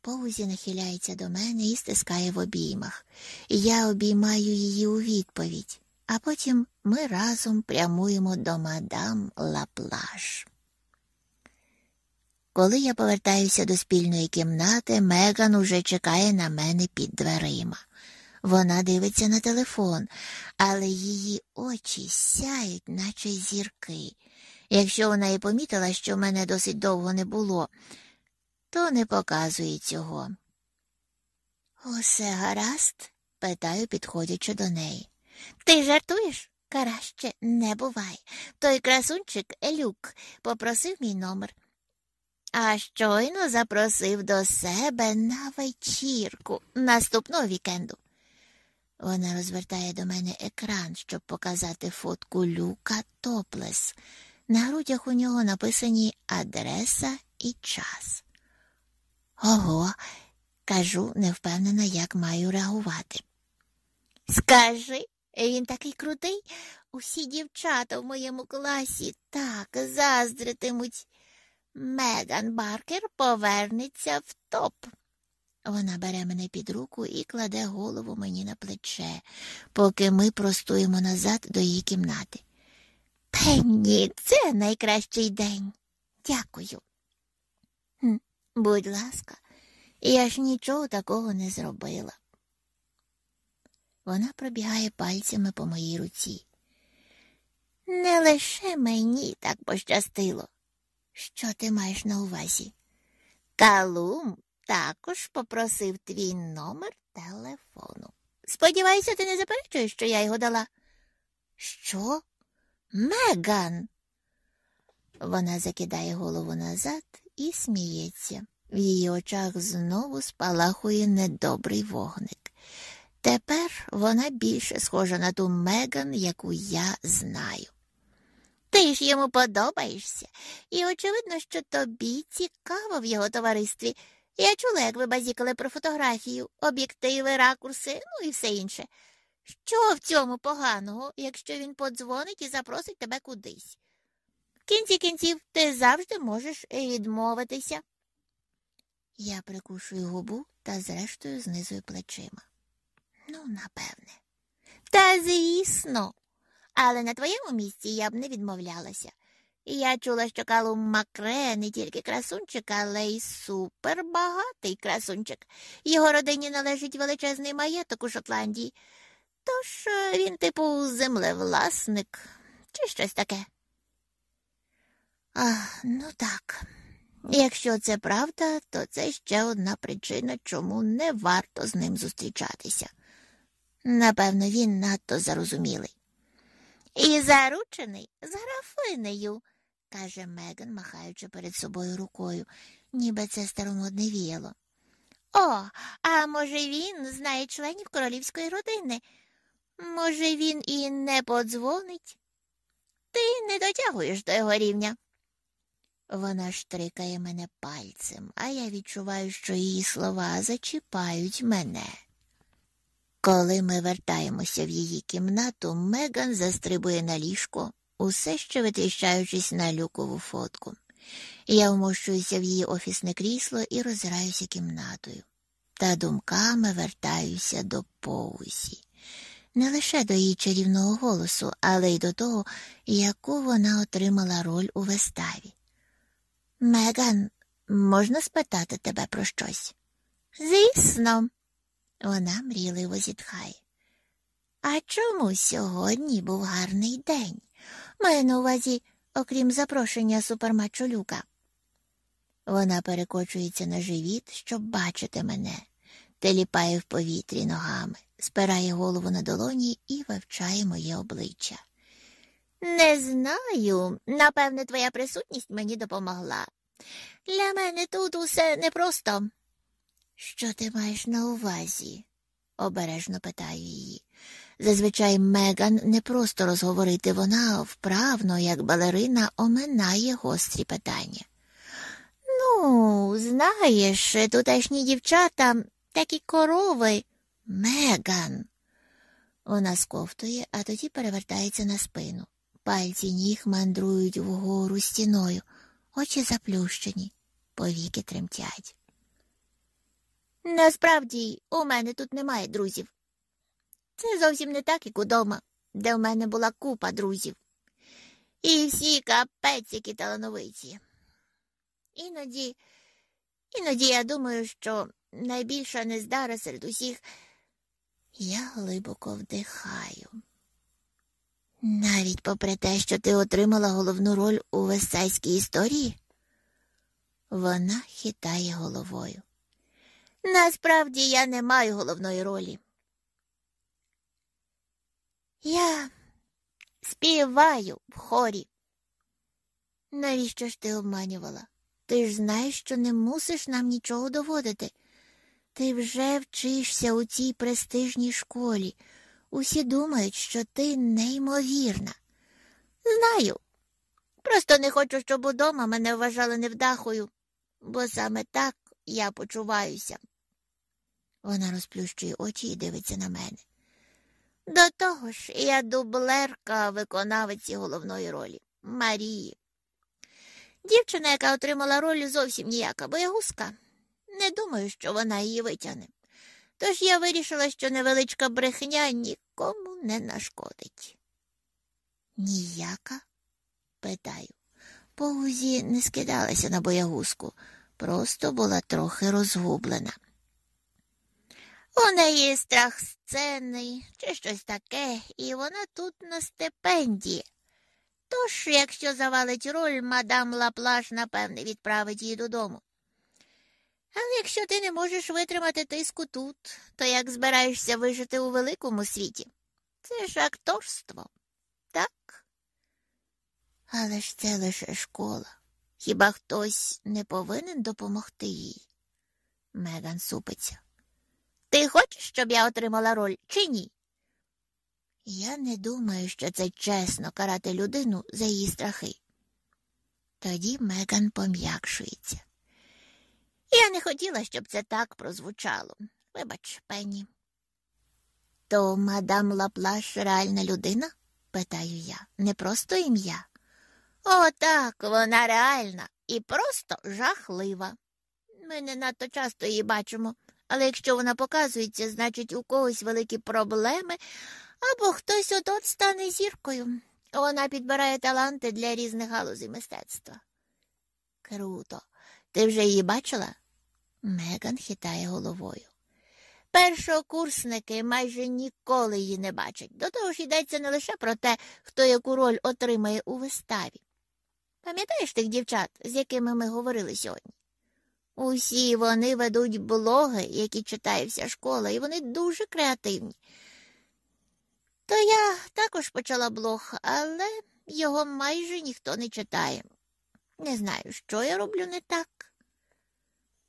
Поузі нахиляється до мене і стискає в обіймах. Я обіймаю її у відповідь, а потім ми разом прямуємо до мадам Лаплаш. Коли я повертаюся до спільної кімнати, Меган уже чекає на мене під дверима. Вона дивиться на телефон, але її очі сяють, наче зірки. Якщо вона і помітила, що мене досить довго не було, то не показує цього. Усе гаразд? питаю, підходячи до неї. Ти жартуєш? Краще не бувай. Той красунчик Люк попросив мій номер а щойно запросив до себе на вечірку наступного вікенду. Вона розвертає до мене екран, щоб показати фотку Люка Топлес. На грудях у нього написані адреса і час. Ого, кажу, невпевнена, як маю реагувати. Скажи, він такий крутий. Усі дівчата в моєму класі так заздритимуть. Меган Баркер повернеться в топ. Вона бере мене під руку і кладе голову мені на плече, поки ми простуємо назад до її кімнати. Пенні, це найкращий день. Дякую. Будь ласка, я ж нічого такого не зробила. Вона пробігає пальцями по моїй руці. Не лише мені так пощастило. Що ти маєш на увазі? Калум також попросив твій номер телефону. Сподіваюся, ти не заперечуєш, що я його дала. Що? Меган? Вона закидає голову назад і сміється. В її очах знову спалахує недобрий вогник. Тепер вона більше схожа на ту Меган, яку я знаю. Ти ж йому подобаєшся, і очевидно, що тобі цікаво в його товаристві. Я чула, як ви базікали про фотографію, об'єктиви, ракурси, ну і все інше. Що в цьому поганого, якщо він подзвонить і запросить тебе кудись? В кінці кінців ти завжди можеш відмовитися. Я прикушую губу та зрештою знизую плечима. Ну, напевне. Та звісно але на твоєму місці я б не відмовлялася. Я чула, що Калум Макре не тільки красунчик, але й супербагатий красунчик. Його родині належить величезний маєток у Шотландії. Тож е, він, типу, землевласник чи щось таке. А, ну так. Якщо це правда, то це ще одна причина, чому не варто з ним зустрічатися. Напевно, він надто зарозумілий. І заручений з графинею, каже Меган, махаючи перед собою рукою, ніби це старомодне віяло. О, а може, він знає членів королівської родини? Може, він і не подзвонить? Ти не дотягуєш до його рівня. Вона штрикає мене пальцем, а я відчуваю, що її слова зачіпають мене. Коли ми вертаємося в її кімнату, Меган застрибує на ліжко, усе ще витріщаючись на люкову фотку. Я вмощуюся в її офісне крісло і роззираюся кімнатою. Та думками вертаюся до поусі. Не лише до її чарівного голосу, але й до того, яку вона отримала роль у виставі. Меган, можна спитати тебе про щось? Звісно, вона мрійливо зітхає. А чому сьогодні був гарний день? Маю на увазі, окрім запрошення супермачу. Вона перекочується на живіт, щоб бачити мене, теліпає в повітрі ногами, спирає голову на долоні і вивчає моє обличчя. Не знаю, напевне, твоя присутність мені допомогла. Для мене тут усе непросто. Що ти маєш на увазі? обережно питаю її. Зазвичай Меган не просто розговорити, вона вправно, як балерина, оминає гострі питання. Ну, знаєш, тутешні дівчата такі корови. Меган. Вона сковтує, а тоді перевертається на спину. Пальці ніг мандрують вгору стіною, очі заплющені, повіки тремтять. Насправді, у мене тут немає друзів. Це зовсім не так, як удома, де в мене була купа друзів. І всі капець, які талановиті. Іноді, іноді я думаю, що найбільша нездара серед усіх я глибоко вдихаю. Навіть попри те, що ти отримала головну роль у весайській історії, вона хитає головою. Насправді я не маю головної ролі. Я співаю в хорі. Навіщо ж ти обманювала? Ти ж знаєш, що не мусиш нам нічого доводити. Ти вже вчишся у цій престижній школі. Усі думають, що ти неймовірна. Знаю. Просто не хочу, щоб удома мене вважали невдахою, бо саме так я почуваюся. Вона розплющує очі і дивиться на мене. До того ж, я дублерка виконавиці головної ролі Марії. Дівчина, яка отримала роль, зовсім ніяка боягузка. Не думаю, що вона її витягне. Тож я вирішила, що невеличка брехня нікому не нашкодить. Ніяка? питаю. Поузі не скидалася на боягузку, просто була трохи розгублена. У неї страх сцени чи щось таке, і вона тут на стипендії. Тож, якщо завалить роль, мадам Лаплаш, напевне, відправить її додому. Але якщо ти не можеш витримати тиску тут, то як збираєшся вижити у великому світі? Це ж акторство, так? Але ж це лише школа. Хіба хтось не повинен допомогти їй? Меган супиться. Ти хочеш, щоб я отримала роль, чи ні? Я не думаю, що це чесно карати людину за її страхи. Тоді Меган пом'якшується. Я не хотіла, щоб це так прозвучало. Вибач, Пенні. То мадам Лаплаш реальна людина? питаю я, не просто ім'я. О, так, вона реальна і просто жахлива. Ми не надто часто її бачимо, але якщо вона показується, значить, у когось великі проблеми або хтось от от стане зіркою. Вона підбирає таланти для різних галузей мистецтва. Круто. Ти вже її бачила? Меган хитає головою. Першокурсники майже ніколи її не бачать. До того ж йдеться не лише про те, хто яку роль отримає у виставі. Пам'ятаєш тих дівчат, з якими ми говорили сьогодні? Усі вони ведуть блоги, які читає вся школа, і вони дуже креативні. То я також почала блог, але його майже ніхто не читає. Не знаю, що я роблю не так.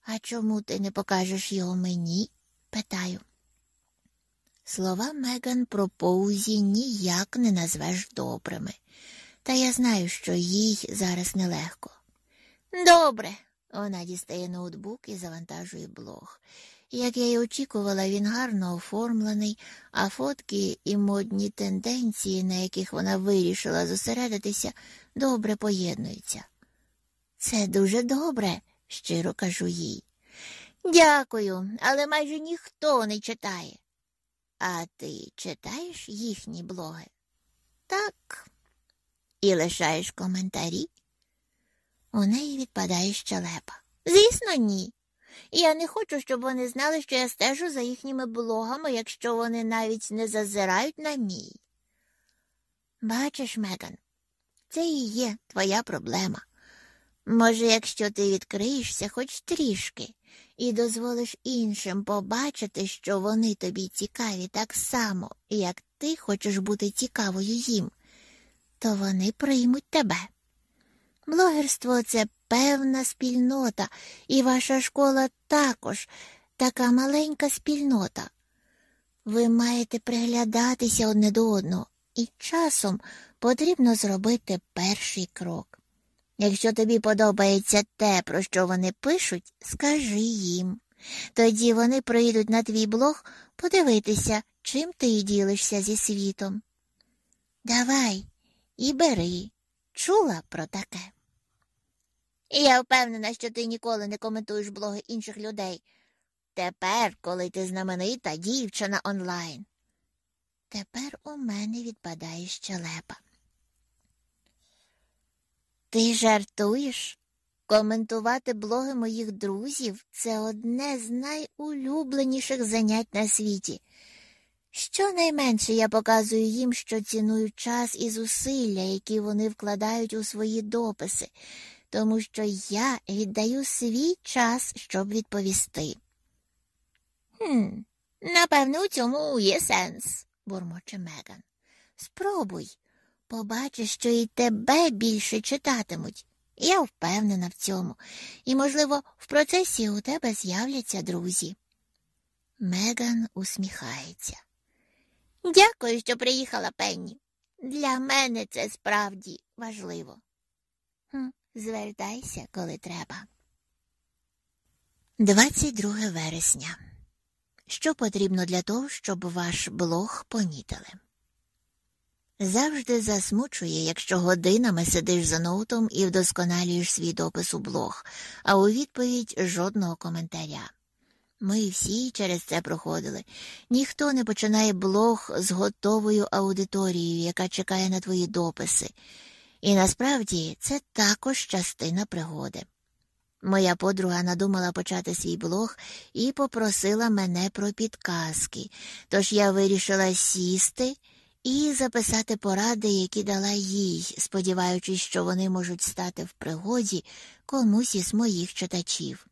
А чому ти не покажеш його мені? питаю. Слова Меган про поузі ніяк не назвеш добрими, та я знаю, що їй зараз нелегко. Добре, вона дістає ноутбук і завантажує блог. Як я й очікувала, він гарно оформлений, а фотки і модні тенденції, на яких вона вирішила зосередитися, добре поєднуються. Це дуже добре, щиро кажу їй. Дякую, але майже ніхто не читає. А ти читаєш їхні блоги? Так. І лишаєш коментарі? У неї відпадає щелепа. Звісно, ні. Я не хочу, щоб вони знали, що я стежу за їхніми блогами, якщо вони навіть не зазирають на мій. Бачиш, Меган, це і є твоя проблема. Може, якщо ти відкриєшся хоч трішки і дозволиш іншим побачити, що вони тобі цікаві так само, як ти хочеш бути цікавою їм, то вони приймуть тебе. Блогерство це певна спільнота, і ваша школа також така маленька спільнота. Ви маєте приглядатися одне до одного, і часом потрібно зробити перший крок. Якщо тобі подобається те, про що вони пишуть, скажи їм. Тоді вони прийдуть на твій блог подивитися, чим ти ділишся зі світом. Давай і бери. Чула про таке? Я впевнена, що ти ніколи не коментуєш блоги інших людей. Тепер, коли ти знаменита дівчина онлайн. Тепер у мене відпадає щелепа. Ти жартуєш? Коментувати блоги моїх друзів це одне з найулюбленіших занять на світі. Щонайменше я показую їм, що ціную час і зусилля, які вони вкладають у свої дописи, тому що я віддаю свій час, щоб відповісти. «Хм, Напевне, у цьому є сенс, бурмоче Меган. Спробуй. Побачиш, що і тебе більше читатимуть. Я впевнена в цьому, і, можливо, в процесі у тебе з'являться друзі. Меган усміхається. Дякую, що приїхала Пенні. Для мене це справді важливо. Хм, Звертайся, коли треба. 22 вересня. Що потрібно для того, щоб ваш блог помітили? Завжди засмучує, якщо годинами сидиш за ноутом і вдосконалюєш свій допис у блог, а у відповідь жодного коментаря. Ми всі через це проходили. Ніхто не починає блог з готовою аудиторією, яка чекає на твої дописи. І насправді це також частина пригоди. Моя подруга надумала почати свій блог і попросила мене про підказки, тож я вирішила сісти і записати поради, які дала їй, сподіваючись, що вони можуть стати в пригоді комусь із моїх читачів.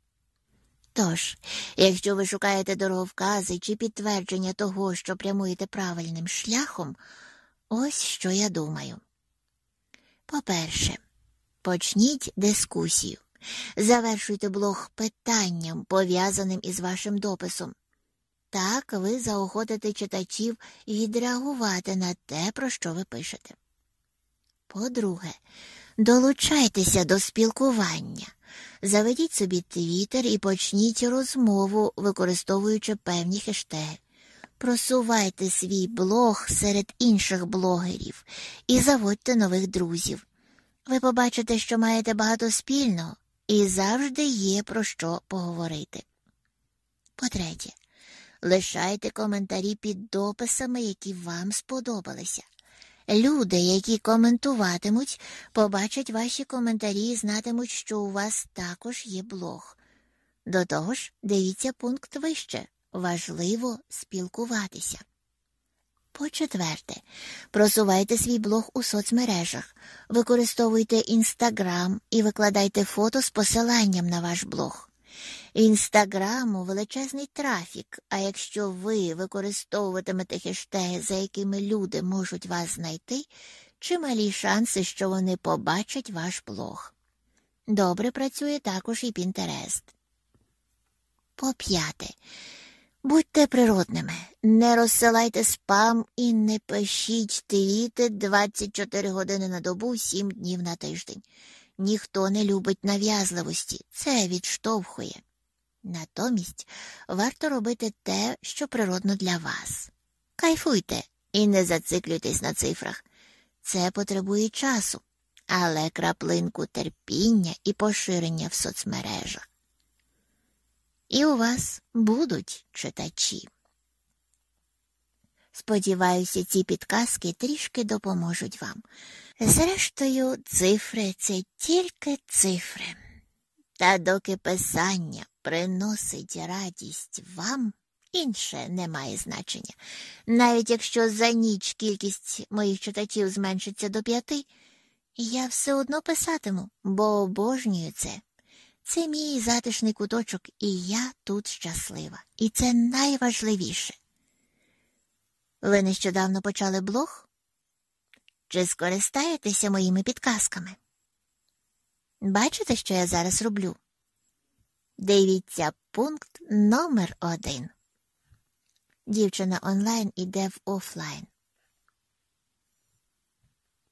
Тож, якщо ви шукаєте дороговкази чи підтвердження того, що прямуєте правильним шляхом, ось що я думаю. По-перше, почніть дискусію. Завершуйте блог питанням, пов'язаним із вашим дописом. Так ви заохотите читачів відреагувати на те, про що ви пишете. По-друге, долучайтеся до спілкування. Заведіть собі твіттер і почніть розмову, використовуючи певні хештеги. Просувайте свій блог серед інших блогерів і заводьте нових друзів. Ви побачите, що маєте багато спільного і завжди є про що поговорити. По-третє, лишайте коментарі під дописами, які вам сподобалися. Люди, які коментуватимуть, побачать ваші коментарі і знатимуть, що у вас також є блог. До того ж, дивіться пункт вище важливо спілкуватися. По четверте, просувайте свій блог у соцмережах, використовуйте інстаграм і викладайте фото з посиланням на ваш блог. Інстаграму величезний трафік, а якщо ви використовуватимете хештеги, за якими люди можуть вас знайти, чималі шанси, що вони побачать ваш блог. Добре працює також і Пінтерест. По п'яте. Будьте природними, не розсилайте спам і не пишіть твіти 24 години на добу, 7 днів на тиждень. Ніхто не любить нав'язливості, це відштовхує. Натомість варто робити те, що природно для вас. Кайфуйте і не зациклюйтесь на цифрах. Це потребує часу, але краплинку терпіння і поширення в соцмережах і у вас будуть читачі. Сподіваюся, ці підказки трішки допоможуть вам. Зрештою, цифри це тільки цифри. Та доки писання приносить радість вам, інше не має значення. Навіть якщо за ніч кількість моїх читачів зменшиться до п'яти, я все одно писатиму, бо обожнюю це. Це мій затишний куточок, і я тут щаслива. І це найважливіше. Ви нещодавно почали блог? Чи скористаєтеся моїми підказками? Бачите, що я зараз роблю? Дивіться пункт номер один. Дівчина онлайн іде в офлайн.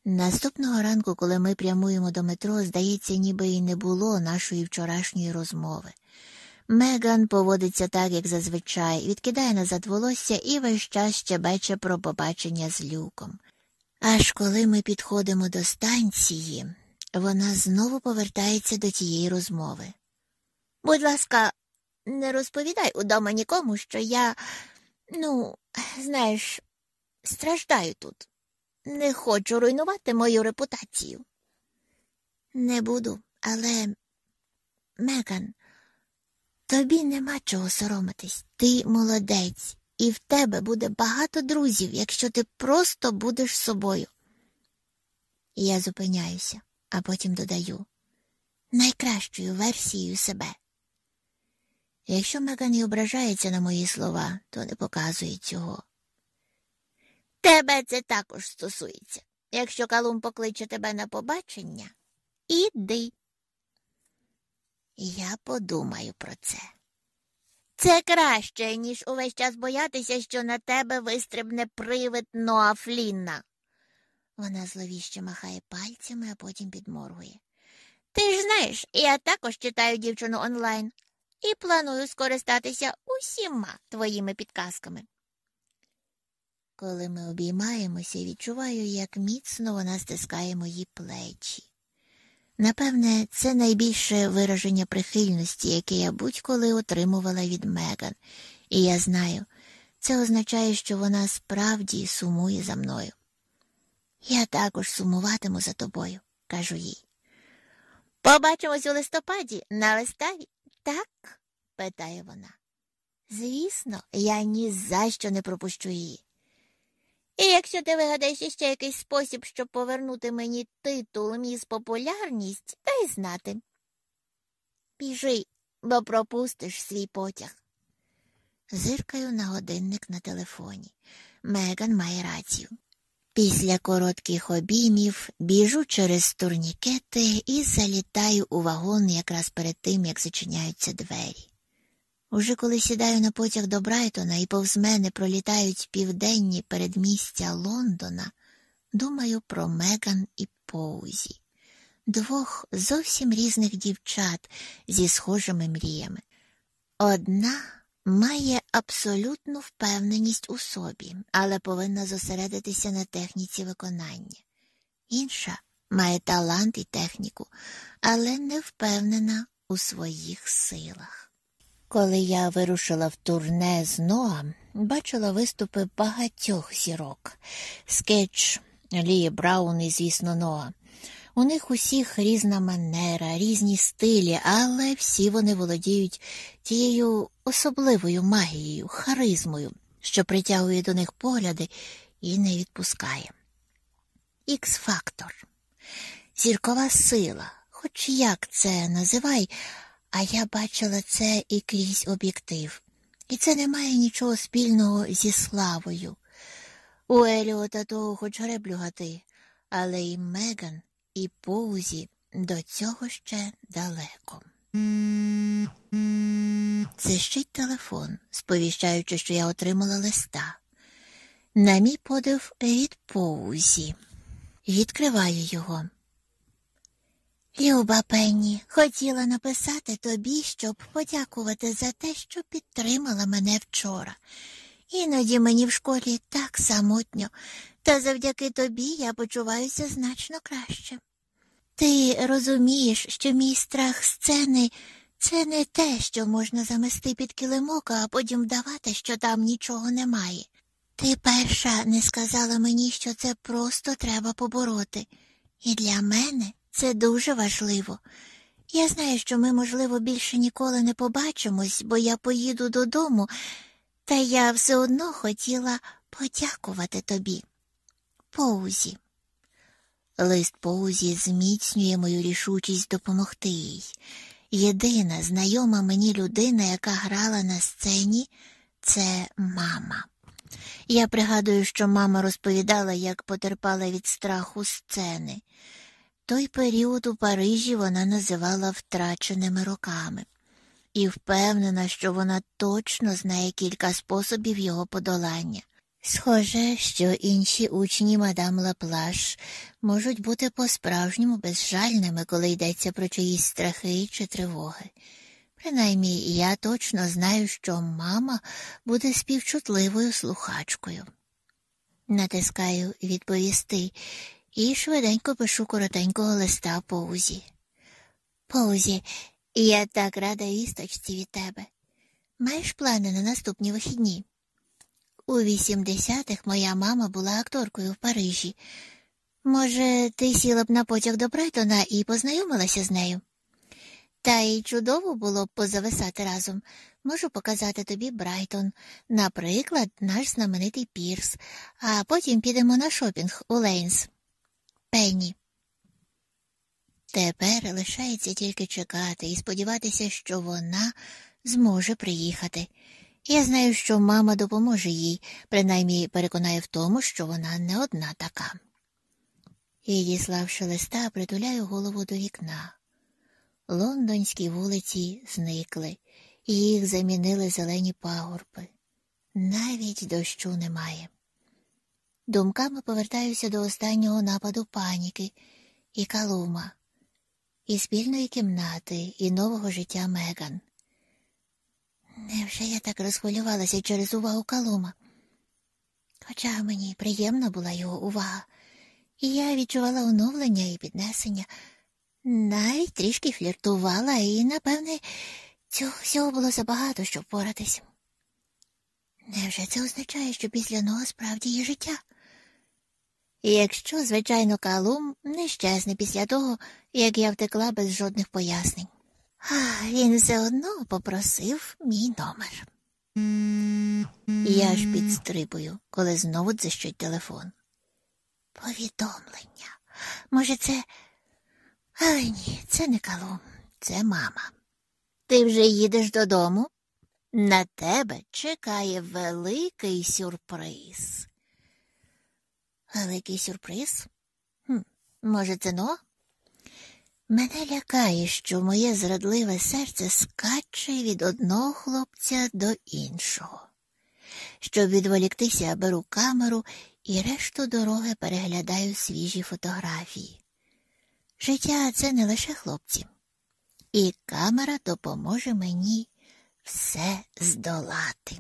Наступного ранку, коли ми прямуємо до метро, здається, ніби і не було нашої вчорашньої розмови. Меган поводиться так, як зазвичай, відкидає назад волосся і весь час щебече про побачення з люком. Аж коли ми підходимо до станції, вона знову повертається до тієї розмови. Будь ласка, не розповідай удома нікому, що я, ну, знаєш, страждаю тут. Не хочу руйнувати мою репутацію. Не буду, але, Меган, тобі нема чого соромитись. Ти молодець, і в тебе буде багато друзів, якщо ти просто будеш собою. Я зупиняюся, а потім додаю найкращою версією себе. Якщо Меган і ображається на мої слова, то не показує цього. Тебе це також стосується. Якщо Калум покличе тебе на побачення, іди. Я подумаю про це. Це краще, ніж увесь час боятися, що на тебе вистрибне привид Ноа Флінна. Вона зловіще махає пальцями, а потім підморгує. Ти ж знаєш, я також читаю дівчину онлайн і планую скористатися усіма твоїми підказками. Коли ми обіймаємося, відчуваю, як міцно вона стискає мої плечі. Напевне, це найбільше вираження прихильності, яке я будь-коли отримувала від Меган, і я знаю, це означає, що вона справді сумує за мною. Я також сумуватиму за тобою, кажу їй. Побачимось у листопаді на виставі, так? питає вона. Звісно, я ні за що не пропущу її. І якщо ти вигадаєш іще якийсь спосіб, щоб повернути мені титул міс популярність, дай знати. Біжи, бо пропустиш свій потяг. Зиркаю на годинник на телефоні. Меган має рацію. Після коротких обіймів біжу через турнікети і залітаю у вагон якраз перед тим, як зачиняються двері. Уже коли сідаю на потяг до Брайтона і повз мене пролітають південні передмістя Лондона, думаю про Меган і Поузі, двох зовсім різних дівчат зі схожими мріями. Одна має абсолютну впевненість у собі, але повинна зосередитися на техніці виконання. Інша має талант і техніку, але не впевнена у своїх силах. Коли я вирушила в турне з Ноа, бачила виступи багатьох зірок. Скетч Лії Браун і, звісно, Ноа. У них усіх різна манера, різні стилі, але всі вони володіють тією особливою магією, харизмою, що притягує до них погляди і не відпускає. Ікс-фактор, зіркова сила, хоч як це називай, а я бачила це і крізь об'єктив. І це не має нічого спільного зі славою. У Еліота того хоч греблю гати, але і Меган, і Поузі до цього ще далеко. Зищить телефон, сповіщаючи, що я отримала листа. На мій подив від Поузі. Відкриваю його. Люба Пенні, хотіла написати тобі, щоб подякувати за те, що підтримала мене вчора. Іноді мені в школі так самотньо, та завдяки тобі я почуваюся значно краще. Ти розумієш, що мій страх сцени це не те, що можна замести під килимок, а потім вдавати, що там нічого немає. Ти перша не сказала мені, що це просто треба побороти, і для мене це дуже важливо. Я знаю, що ми, можливо, більше ніколи не побачимось, бо я поїду додому, та я все одно хотіла подякувати тобі. Поузі. Лист Поузі зміцнює мою рішучість допомогти їй. Єдина знайома мені людина, яка грала на сцені, це мама. Я пригадую, що мама розповідала, як потерпала від страху сцени. Той період у Парижі вона називала втраченими роками і впевнена, що вона точно знає кілька способів його подолання. Схоже, що інші учні мадам Лаплаш можуть бути по-справжньому безжальними, коли йдеться про чиїсь страхи чи тривоги. Принаймні, я точно знаю, що мама буде співчутливою слухачкою. Натискаю відповісти і швиденько пишу коротенького листа Поузі. Поузі, я так рада вісточці від тебе. Маєш плани на наступні вихідні? У 80-х моя мама була акторкою в Парижі. Може, ти сіла б на потяг до Брайтона і познайомилася з нею? Та й чудово було б позависати разом. Можу показати тобі Брайтон, наприклад, наш знаменитий Пірс, а потім підемо на шопінг у Лейнс. Пенні. Тепер лишається тільки чекати і сподіватися, що вона зможе приїхати. Я знаю, що мама допоможе їй, принаймні переконає в тому, що вона не одна така. І, діславши листа, притуляю голову до вікна. Лондонські вулиці зникли, їх замінили зелені пагорби. Навіть дощу немає. Думками повертаюся до останнього нападу паніки і калума, і спільної кімнати, і нового життя Меган. Невже я так розхвилювалася через увагу калума? Хоча мені приємна була його увага, і я відчувала оновлення і піднесення, навіть трішки фліртувала, і, напевне, цього всього було забагато, щоб впоратись. Невже це означає, що після нього справді є життя? Якщо, звичайно, Калум не щезне після того, як я втекла без жодних пояснень. Він все одно попросив мій номер. Я ж підстрибую, коли знову дзищить телефон. Повідомлення. Може, це. Але ні, це не Калум, це мама. Ти вже їдеш додому? На тебе чекає великий сюрприз. Великий сюрприз? Хм, Може, це но? Мене лякає, що моє зрадливе серце скаче від одного хлопця до іншого. Щоб відволіктися, беру камеру і решту дороги переглядаю свіжі фотографії. Життя це не лише хлопці, і камера допоможе мені все здолати.